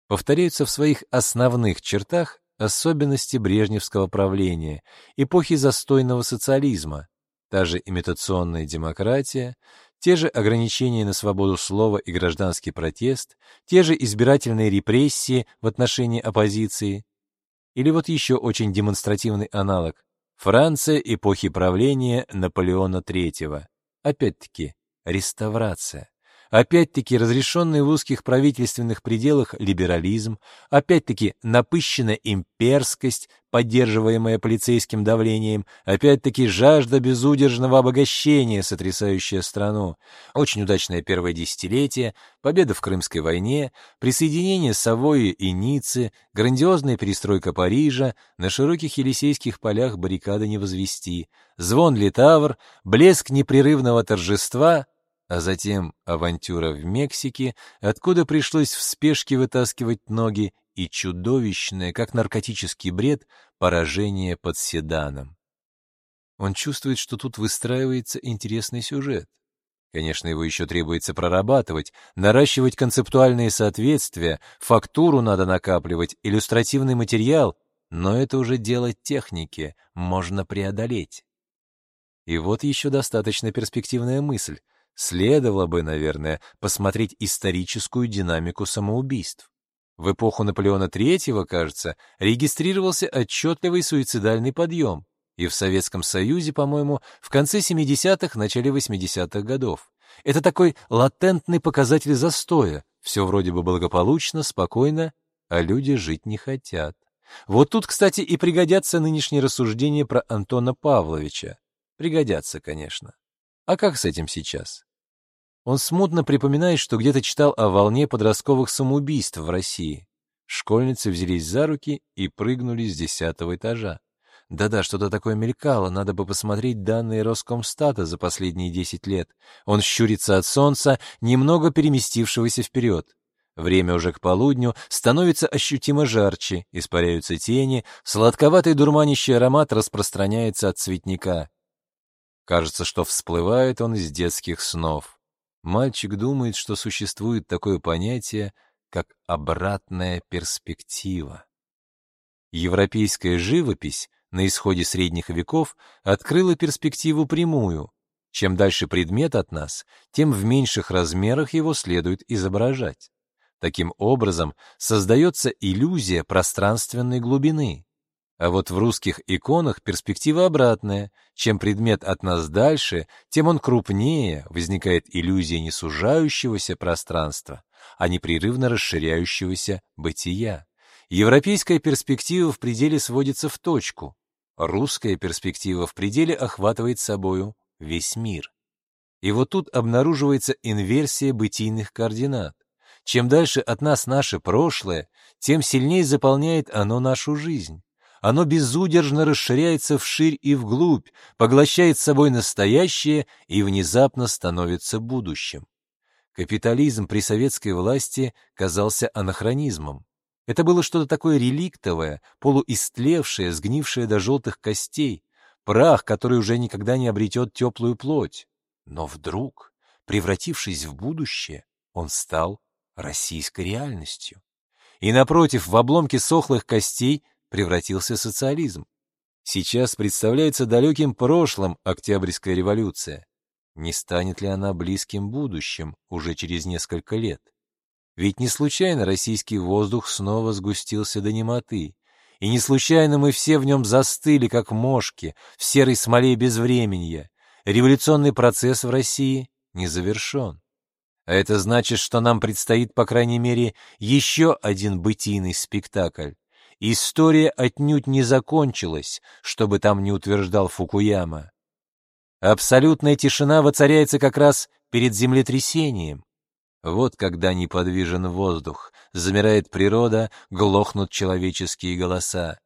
Повторяются в своих основных чертах особенности брежневского правления, эпохи застойного социализма, та же имитационная демократия, те же ограничения на свободу слова и гражданский протест, те же избирательные репрессии в отношении оппозиции, или вот еще очень демонстративный аналог. Франция эпохи правления Наполеона III. Опять-таки, реставрация. Опять-таки разрешенный в узких правительственных пределах либерализм, опять-таки напыщенная имперскость, поддерживаемая полицейским давлением, опять-таки жажда безудержного обогащения, сотрясающая страну. Очень удачное первое десятилетие, победа в Крымской войне, присоединение Савойи и Ниццы, грандиозная перестройка Парижа, на широких Елисейских полях баррикады не возвести, звон Литавр, блеск непрерывного торжества — а затем авантюра в Мексике, откуда пришлось в спешке вытаскивать ноги, и чудовищное, как наркотический бред, поражение под седаном. Он чувствует, что тут выстраивается интересный сюжет. Конечно, его еще требуется прорабатывать, наращивать концептуальные соответствия, фактуру надо накапливать, иллюстративный материал, но это уже дело техники, можно преодолеть. И вот еще достаточно перспективная мысль — Следовало бы, наверное, посмотреть историческую динамику самоубийств. В эпоху Наполеона III, кажется, регистрировался отчетливый суицидальный подъем, и в Советском Союзе, по-моему, в конце 70-х, начале 80-х годов. Это такой латентный показатель застоя. Все вроде бы благополучно, спокойно, а люди жить не хотят. Вот тут, кстати, и пригодятся нынешние рассуждения про Антона Павловича. Пригодятся, конечно. А как с этим сейчас? Он смутно припоминает, что где-то читал о волне подростковых самоубийств в России. Школьницы взялись за руки и прыгнули с десятого этажа. Да-да, что-то такое мелькало, надо бы посмотреть данные Роскомстата за последние десять лет. Он щурится от солнца, немного переместившегося вперед. Время уже к полудню, становится ощутимо жарче, испаряются тени, сладковатый дурманящий аромат распространяется от цветника. Кажется, что всплывает он из детских снов. Мальчик думает, что существует такое понятие, как обратная перспектива. Европейская живопись на исходе средних веков открыла перспективу прямую. Чем дальше предмет от нас, тем в меньших размерах его следует изображать. Таким образом, создается иллюзия пространственной глубины. А вот в русских иконах перспектива обратная. Чем предмет от нас дальше, тем он крупнее, возникает иллюзия не сужающегося пространства, а непрерывно расширяющегося бытия. Европейская перспектива в пределе сводится в точку. Русская перспектива в пределе охватывает собою весь мир. И вот тут обнаруживается инверсия бытийных координат. Чем дальше от нас наше прошлое, тем сильнее заполняет оно нашу жизнь. Оно безудержно расширяется вширь и вглубь, поглощает собой настоящее и внезапно становится будущим. Капитализм при советской власти казался анахронизмом. Это было что-то такое реликтовое, полуистлевшее, сгнившее до желтых костей, прах, который уже никогда не обретет теплую плоть. Но вдруг, превратившись в будущее, он стал российской реальностью. И напротив, в обломке сохлых костей превратился социализм. Сейчас представляется далеким прошлым Октябрьская революция. Не станет ли она близким будущим уже через несколько лет? Ведь не случайно российский воздух снова сгустился до немоты, и не случайно мы все в нем застыли, как мошки, в серой смоле безвременья. Революционный процесс в России не завершен. А это значит, что нам предстоит, по крайней мере, еще один бытийный спектакль. История отнюдь не закончилась, чтобы там не утверждал Фукуяма. Абсолютная тишина воцаряется как раз перед землетрясением. Вот когда неподвижен воздух, замирает природа, глохнут человеческие голоса.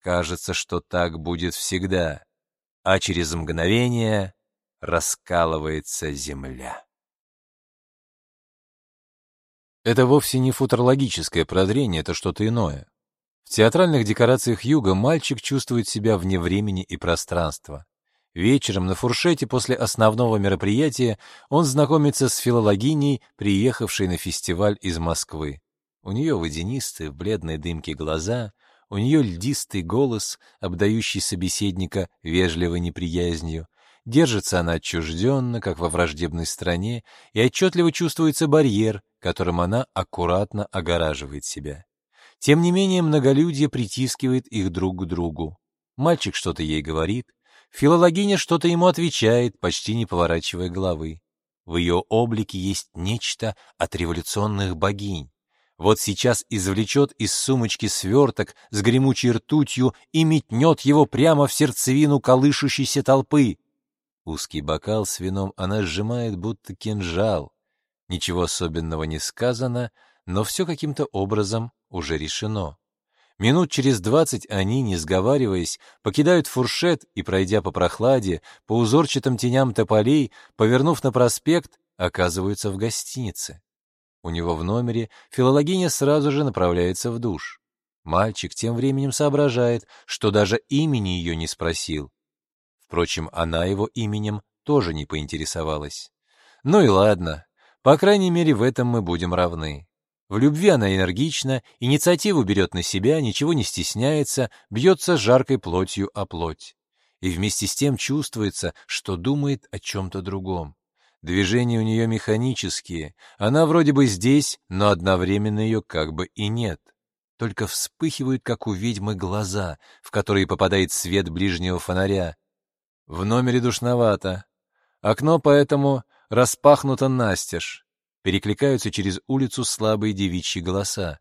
Кажется, что так будет всегда, а через мгновение раскалывается земля. Это вовсе не футурологическое прозрение, это что-то иное. В театральных декорациях юга мальчик чувствует себя вне времени и пространства. Вечером на фуршете после основного мероприятия он знакомится с филологиней, приехавшей на фестиваль из Москвы. У нее водянистые, в бледной дымке глаза, у нее льдистый голос, обдающий собеседника вежливой неприязнью, Держится она отчужденно, как во враждебной стране, и отчетливо чувствуется барьер, которым она аккуратно огораживает себя. Тем не менее, многолюдие притискивает их друг к другу. Мальчик что-то ей говорит, филологиня что-то ему отвечает, почти не поворачивая головы. В ее облике есть нечто от революционных богинь. Вот сейчас извлечет из сумочки сверток с гремучей ртутью и метнет его прямо в сердцевину колышущейся толпы. Узкий бокал с вином она сжимает, будто кинжал. Ничего особенного не сказано, но все каким-то образом уже решено. Минут через двадцать они, не сговариваясь, покидают фуршет и, пройдя по прохладе, по узорчатым теням тополей, повернув на проспект, оказываются в гостинице. У него в номере филологиня сразу же направляется в душ. Мальчик тем временем соображает, что даже имени ее не спросил. Впрочем, она его именем тоже не поинтересовалась. Ну и ладно, по крайней мере, в этом мы будем равны. В любви она энергична, инициативу берет на себя, ничего не стесняется, бьется жаркой плотью о плоть. И вместе с тем чувствуется, что думает о чем-то другом. Движения у нее механические, она вроде бы здесь, но одновременно ее как бы и нет. Только вспыхивают, как у ведьмы, глаза, в которые попадает свет ближнего фонаря, в номере душновато. Окно поэтому распахнуто настежь. Перекликаются через улицу слабые девичьи голоса.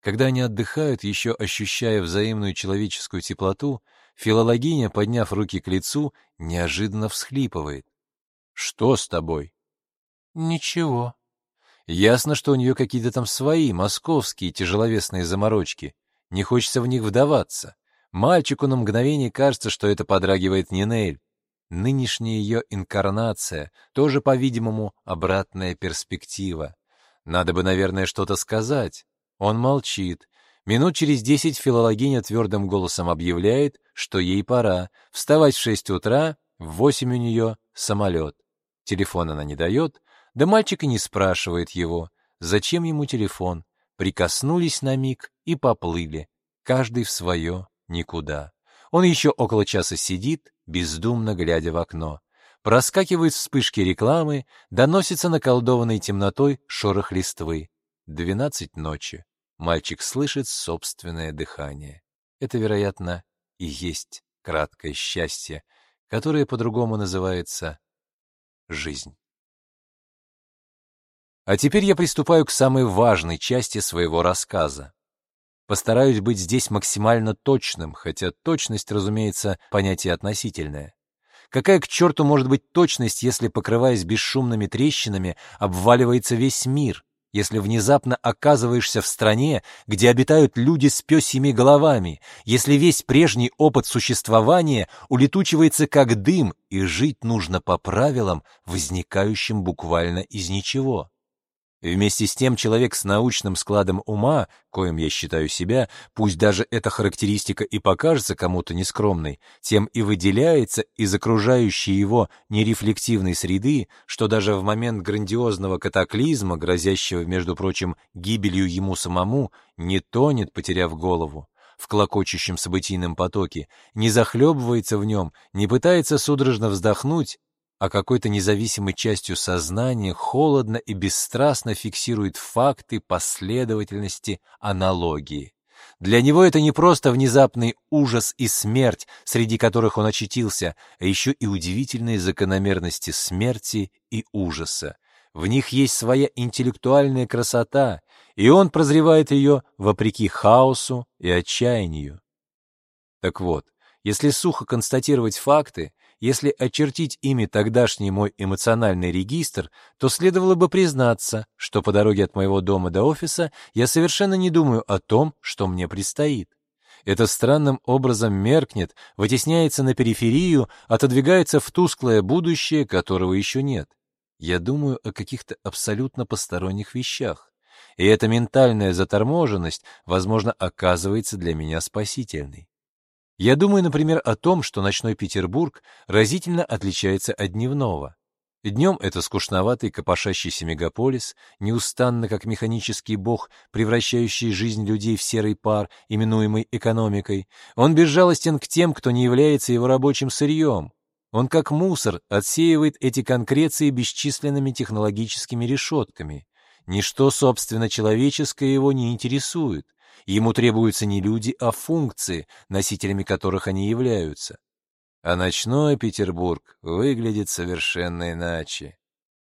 Когда они отдыхают, еще ощущая взаимную человеческую теплоту, филологиня, подняв руки к лицу, неожиданно всхлипывает. «Что с тобой?» «Ничего». Ясно, что у нее какие-то там свои, московские, тяжеловесные заморочки. Не хочется в них вдаваться. Мальчику на мгновение кажется, что это подрагивает Нинель. Нынешняя ее инкарнация тоже, по-видимому, обратная перспектива. Надо бы, наверное, что-то сказать. Он молчит. Минут через десять филологиня твердым голосом объявляет, что ей пора. Вставать в шесть утра, в восемь у нее самолет. Телефон она не дает, да мальчик и не спрашивает его, зачем ему телефон. Прикоснулись на миг и поплыли, каждый в свое никуда. Он еще около часа сидит, бездумно глядя в окно. Проскакивают вспышки рекламы, доносится наколдованной темнотой шорох листвы. Двенадцать ночи. Мальчик слышит собственное дыхание. Это, вероятно, и есть краткое счастье, которое по-другому называется жизнь. А теперь я приступаю к самой важной части своего рассказа. Постараюсь быть здесь максимально точным, хотя точность, разумеется, понятие относительное. Какая к черту может быть точность, если, покрываясь бесшумными трещинами, обваливается весь мир? если внезапно оказываешься в стране, где обитают люди с пёсьими головами, если весь прежний опыт существования улетучивается как дым, и жить нужно по правилам, возникающим буквально из ничего. Вместе с тем человек с научным складом ума, коим я считаю себя, пусть даже эта характеристика и покажется кому-то нескромной, тем и выделяется из окружающей его нерефлективной среды, что даже в момент грандиозного катаклизма, грозящего, между прочим, гибелью ему самому, не тонет, потеряв голову в клокочущем событийном потоке, не захлебывается в нем, не пытается судорожно вздохнуть, а какой-то независимой частью сознания холодно и бесстрастно фиксирует факты, последовательности, аналогии. Для него это не просто внезапный ужас и смерть, среди которых он очутился, а еще и удивительные закономерности смерти и ужаса. В них есть своя интеллектуальная красота, и он прозревает ее вопреки хаосу и отчаянию. Так вот, если сухо констатировать факты, если очертить ими тогдашний мой эмоциональный регистр, то следовало бы признаться, что по дороге от моего дома до офиса я совершенно не думаю о том, что мне предстоит. Это странным образом меркнет, вытесняется на периферию, отодвигается в тусклое будущее, которого еще нет. Я думаю о каких-то абсолютно посторонних вещах. И эта ментальная заторможенность, возможно, оказывается для меня спасительной. Я думаю, например, о том, что ночной Петербург разительно отличается от дневного. Днем это скучноватый копошащийся мегаполис, неустанно как механический бог, превращающий жизнь людей в серый пар, именуемый экономикой. Он безжалостен к тем, кто не является его рабочим сырьем. Он как мусор отсеивает эти конкреции бесчисленными технологическими решетками. Ничто, собственно, человеческое его не интересует. Ему требуются не люди, а функции, носителями которых они являются. А ночной Петербург выглядит совершенно иначе.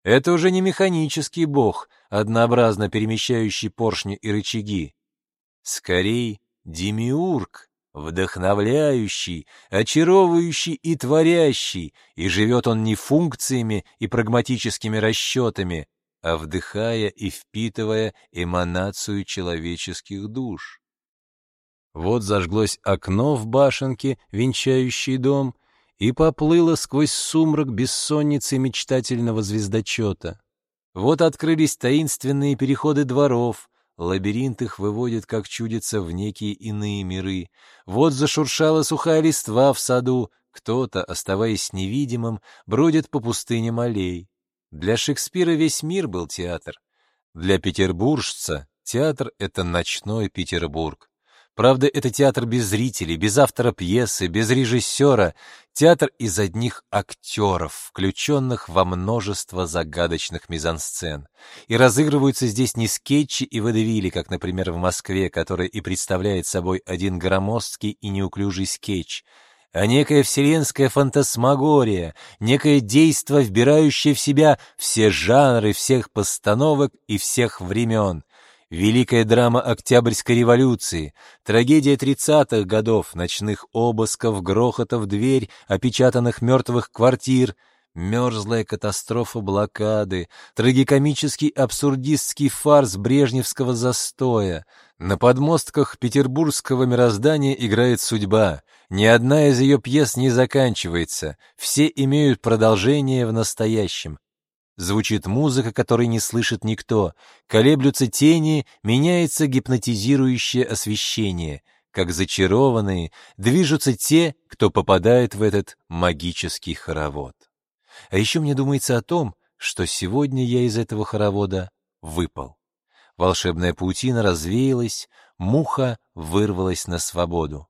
Это уже не механический бог, однообразно перемещающий поршни и рычаги. Скорей, демиург, вдохновляющий, очаровывающий и творящий, и живет он не функциями и прагматическими расчетами, а вдыхая и впитывая эманацию человеческих душ. Вот зажглось окно в башенке, венчающий дом, и поплыло сквозь сумрак бессонницы мечтательного звездочета. Вот открылись таинственные переходы дворов, лабиринт их выводит, как чудится, в некие иные миры. Вот зашуршала сухая листва в саду, кто-то, оставаясь невидимым, бродит по пустыням аллей. Для Шекспира весь мир был театр. Для петербуржца театр — это ночной Петербург. Правда, это театр без зрителей, без автора пьесы, без режиссера. Театр из одних актеров, включенных во множество загадочных мизансцен. И разыгрываются здесь не скетчи и водевили, как, например, в Москве, который и представляет собой один громоздкий и неуклюжий скетч — а некая вселенская фантасмагория, некое действо, вбирающее в себя все жанры всех постановок и всех времен. Великая драма Октябрьской революции, трагедия тридцатых годов, ночных обысков, грохотов дверь, опечатанных мертвых квартир, мерзлая катастрофа блокады, трагикомический абсурдистский фарс брежневского застоя. На подмостках петербургского мироздания играет судьба — ни одна из ее пьес не заканчивается, все имеют продолжение в настоящем. Звучит музыка, которой не слышит никто, колеблются тени, меняется гипнотизирующее освещение. Как зачарованные движутся те, кто попадает в этот магический хоровод. А еще мне думается о том, что сегодня я из этого хоровода выпал. Волшебная паутина развеялась, муха вырвалась на свободу.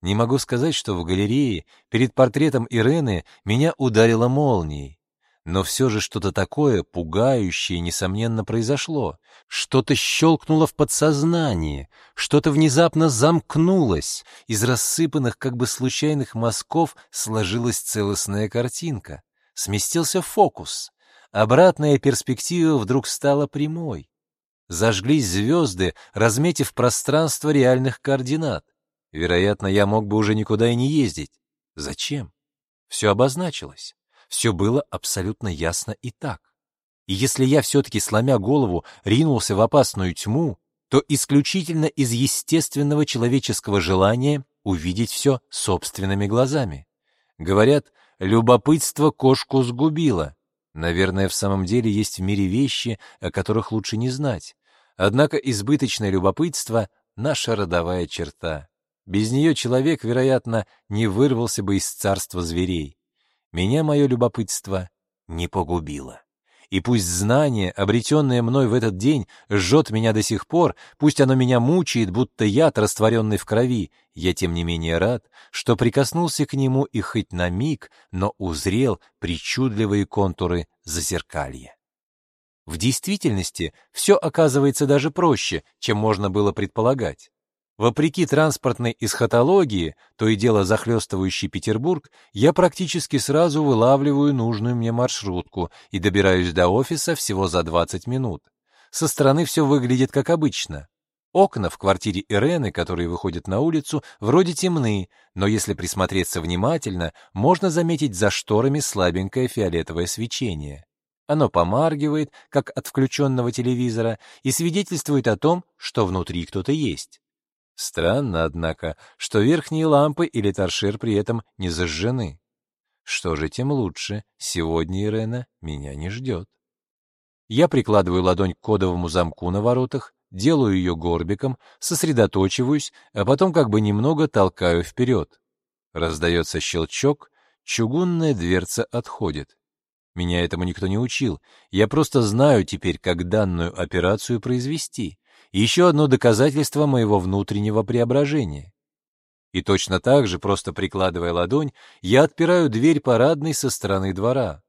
Не могу сказать, что в галерее перед портретом Ирены меня ударило молнией. Но все же что-то такое пугающее, несомненно, произошло. Что-то щелкнуло в подсознании, что-то внезапно замкнулось. Из рассыпанных, как бы случайных мазков сложилась целостная картинка. Сместился фокус. Обратная перспектива вдруг стала прямой. Зажглись звезды, разметив пространство реальных координат. Вероятно, я мог бы уже никуда и не ездить. Зачем? Все обозначилось. Все было абсолютно ясно и так. И если я все-таки, сломя голову, ринулся в опасную тьму, то исключительно из естественного человеческого желания увидеть все собственными глазами. Говорят, любопытство кошку сгубило. Наверное, в самом деле есть в мире вещи, о которых лучше не знать. Однако избыточное любопытство — наша родовая черта. Без нее человек, вероятно, не вырвался бы из царства зверей. Меня мое любопытство не погубило. И пусть знание, обретенное мной в этот день, жжет меня до сих пор, пусть оно меня мучает, будто яд, растворенный в крови, я тем не менее рад, что прикоснулся к нему и хоть на миг, но узрел причудливые контуры зазеркалья. В действительности все оказывается даже проще, чем можно было предполагать. Вопреки транспортной эсхатологии, то и дело захлестывающей Петербург, я практически сразу вылавливаю нужную мне маршрутку и добираюсь до офиса всего за 20 минут. Со стороны все выглядит как обычно. Окна в квартире Ирены, которые выходят на улицу, вроде темны, но если присмотреться внимательно, можно заметить за шторами слабенькое фиолетовое свечение. Оно помаргивает, как от включенного телевизора, и свидетельствует о том, что внутри кто-то есть. Странно, однако, что верхние лампы или торшер при этом не зажжены. Что же, тем лучше. Сегодня Ирена меня не ждет. Я прикладываю ладонь к кодовому замку на воротах, делаю ее горбиком, сосредоточиваюсь, а потом как бы немного толкаю вперед. Раздается щелчок, чугунная дверца отходит. Меня этому никто не учил, я просто знаю теперь, как данную операцию произвести еще одно доказательство моего внутреннего преображения. И точно так же, просто прикладывая ладонь, я отпираю дверь парадной со стороны двора.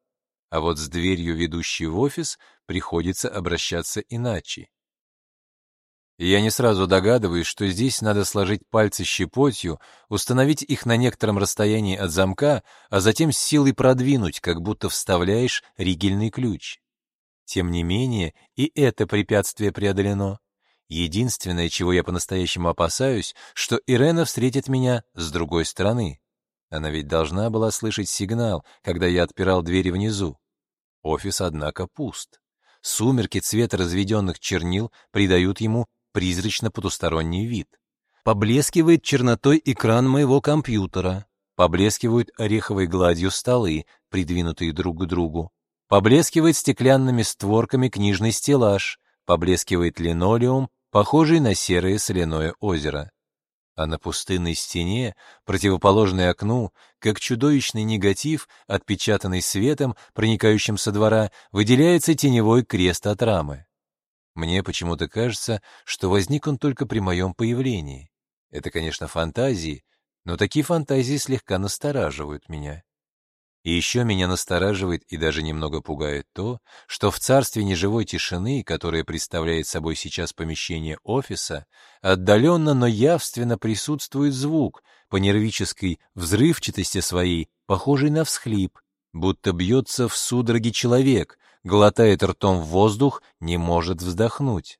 А вот с дверью, ведущей в офис, приходится обращаться иначе. Я не сразу догадываюсь, что здесь надо сложить пальцы щепотью, установить их на некотором расстоянии от замка, а затем с силой продвинуть, как будто вставляешь ригельный ключ. Тем не менее, и это препятствие преодолено. Единственное, чего я по-настоящему опасаюсь, что Ирена встретит меня с другой стороны. Она ведь должна была слышать сигнал, когда я отпирал двери внизу. Офис, однако, пуст. Сумерки цвета разведенных чернил придают ему призрачно-потусторонний вид. Поблескивает чернотой экран моего компьютера. Поблескивают ореховой гладью столы, придвинутые друг к другу. Поблескивает стеклянными створками книжный стеллаж. Поблескивает линолеум, похожий на серое соляное озеро. А на пустынной стене, противоположной окну, как чудовищный негатив, отпечатанный светом, проникающим со двора, выделяется теневой крест от рамы. Мне почему-то кажется, что возник он только при моем появлении. Это, конечно, фантазии, но такие фантазии слегка настораживают меня. И еще меня настораживает и даже немного пугает то, что в царстве неживой тишины, которое представляет собой сейчас помещение офиса, отдаленно, но явственно присутствует звук, по нервической взрывчатости своей, похожий на всхлип, будто бьется в судороге человек, глотает ртом воздух, не может вздохнуть.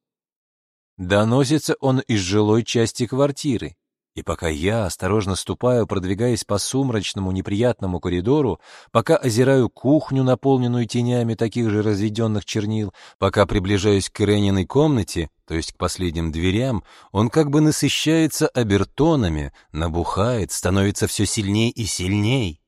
Доносится он из жилой части квартиры, и пока я осторожно ступаю, продвигаясь по сумрачному неприятному коридору, пока озираю кухню, наполненную тенями таких же разведенных чернил, пока приближаюсь к Ирениной комнате, то есть к последним дверям, он как бы насыщается обертонами, набухает, становится все сильней и сильней.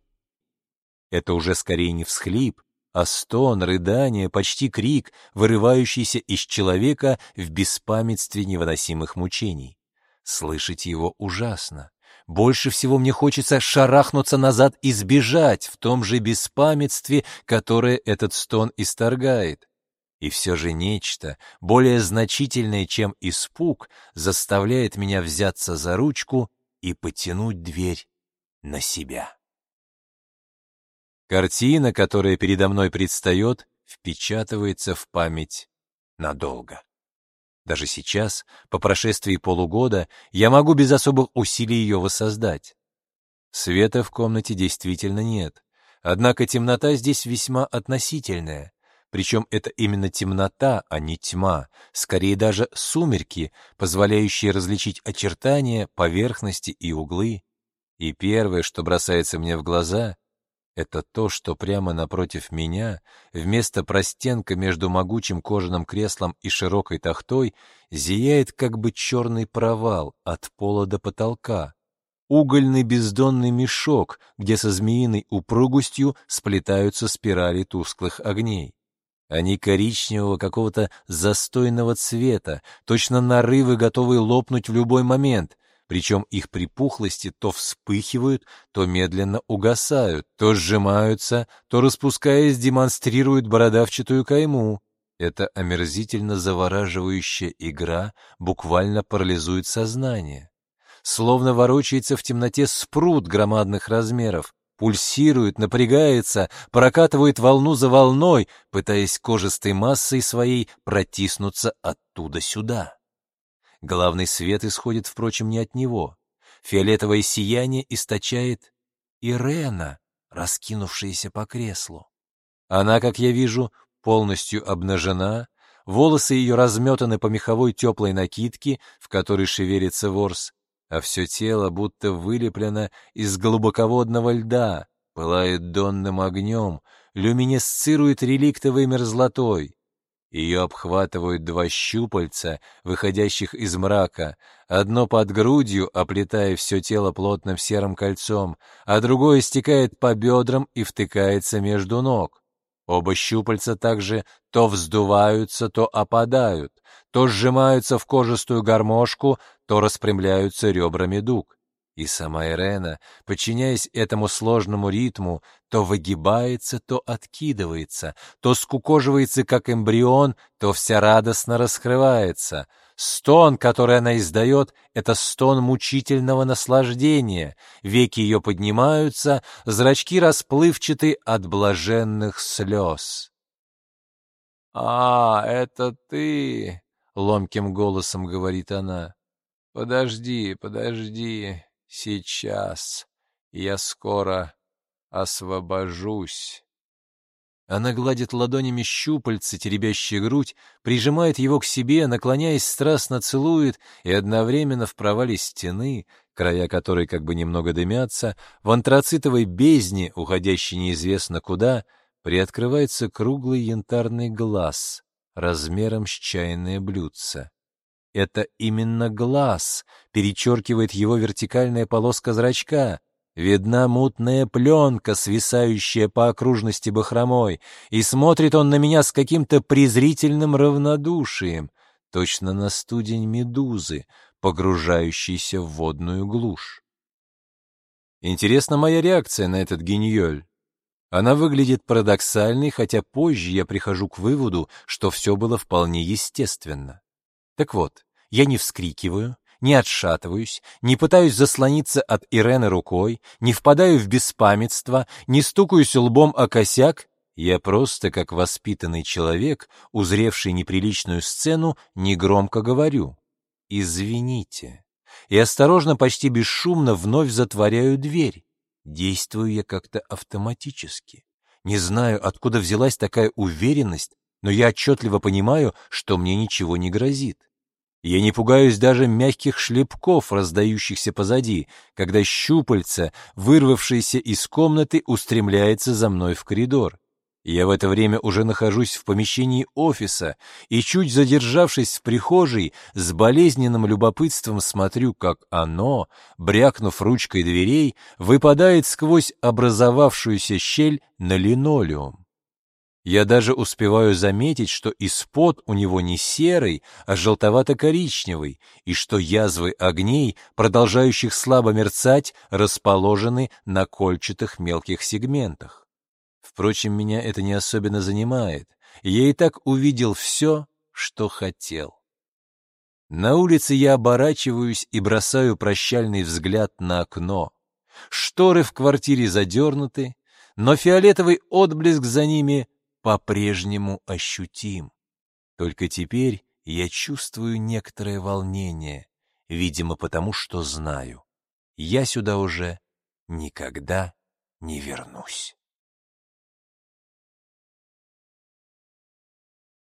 Это уже скорее не всхлип, а стон, рыдание, почти крик, вырывающийся из человека в беспамятстве невыносимых мучений. Слышать его ужасно. Больше всего мне хочется шарахнуться назад и сбежать в том же беспамятстве, которое этот стон исторгает. И все же нечто, более значительное, чем испуг, заставляет меня взяться за ручку и потянуть дверь на себя. Картина, которая передо мной предстает, впечатывается в память надолго. Даже сейчас, по прошествии полугода, я могу без особых усилий ее воссоздать. Света в комнате действительно нет. Однако темнота здесь весьма относительная. Причем это именно темнота, а не тьма, скорее даже сумерки, позволяющие различить очертания, поверхности и углы. И первое, что бросается мне в глаза, это то, что прямо напротив меня, вместо простенка между могучим кожаным креслом и широкой тахтой, зияет как бы черный провал от пола до потолка. Угольный бездонный мешок, где со змеиной упругостью сплетаются спирали тусклых огней. Они коричневого какого-то застойного цвета, точно нарывы, готовые лопнуть в любой момент, причем их припухлости то вспыхивают, то медленно угасают, то сжимаются, то, распускаясь, демонстрируют бородавчатую кайму. Эта омерзительно завораживающая игра буквально парализует сознание. Словно ворочается в темноте спрут громадных размеров, пульсирует, напрягается, прокатывает волну за волной, пытаясь кожистой массой своей протиснуться оттуда сюда. Главный свет исходит, впрочем, не от него. Фиолетовое сияние источает Ирена, раскинувшаяся по креслу. Она, как я вижу, полностью обнажена, волосы ее разметаны по меховой теплой накидке, в которой шевелится ворс, а все тело будто вылеплено из глубоководного льда, пылает донным огнем, люминесцирует реликтовой мерзлотой. Ее обхватывают два щупальца, выходящих из мрака, одно под грудью, оплетая все тело плотным серым кольцом, а другое стекает по бедрам и втыкается между ног. Оба щупальца также то вздуваются, то опадают, то сжимаются в кожистую гармошку, то распрямляются ребрами дуг. И сама Ирена, подчиняясь этому сложному ритму, то выгибается, то откидывается, то скукоживается, как эмбрион, то вся радостно раскрывается. Стон, который она издает, — это стон мучительного наслаждения. Веки ее поднимаются, зрачки расплывчаты от блаженных слез. «А, это ты!» — ломким голосом говорит она. «Подожди, подожди, Сейчас. Я скоро освобожусь. Она гладит ладонями щупальца, теребящие грудь, прижимает его к себе, наклоняясь, страстно целует, и одновременно в провале стены, края которой как бы немного дымятся, в антрацитовой бездне, уходящей неизвестно куда, приоткрывается круглый янтарный глаз размером с чайное блюдце. Это именно глаз, перечеркивает его вертикальная полоска зрачка. Видна мутная пленка, свисающая по окружности бахромой, и смотрит он на меня с каким-то презрительным равнодушием, точно на студень медузы, погружающейся в водную глушь. Интересна моя реакция на этот гиньоль. Она выглядит парадоксальной, хотя позже я прихожу к выводу, что все было вполне естественно. Так вот, я не вскрикиваю, не отшатываюсь, не пытаюсь заслониться от Ирены рукой, не впадаю в беспамятство, не стукаюсь лбом о косяк, я просто, как воспитанный человек, узревший неприличную сцену, негромко говорю «Извините». И осторожно, почти бесшумно вновь затворяю дверь. Действую я как-то автоматически. Не знаю, откуда взялась такая уверенность, но я отчетливо понимаю, что мне ничего не грозит. Я не пугаюсь даже мягких шлепков, раздающихся позади, когда щупальца, вырвавшееся из комнаты, устремляется за мной в коридор. Я в это время уже нахожусь в помещении офиса и, чуть задержавшись в прихожей, с болезненным любопытством смотрю, как оно, брякнув ручкой дверей, выпадает сквозь образовавшуюся щель на линолеум. Я даже успеваю заметить, что испод у него не серый, а желтовато-коричневый, и что язвы огней, продолжающих слабо мерцать, расположены на кольчатых мелких сегментах. Впрочем, меня это не особенно занимает. Я и так увидел все, что хотел. На улице я оборачиваюсь и бросаю прощальный взгляд на окно. Шторы в квартире задернуты, но фиолетовый отблеск за ними по-прежнему ощутим. Только теперь я чувствую некоторое волнение, видимо, потому что знаю, я сюда уже никогда не вернусь.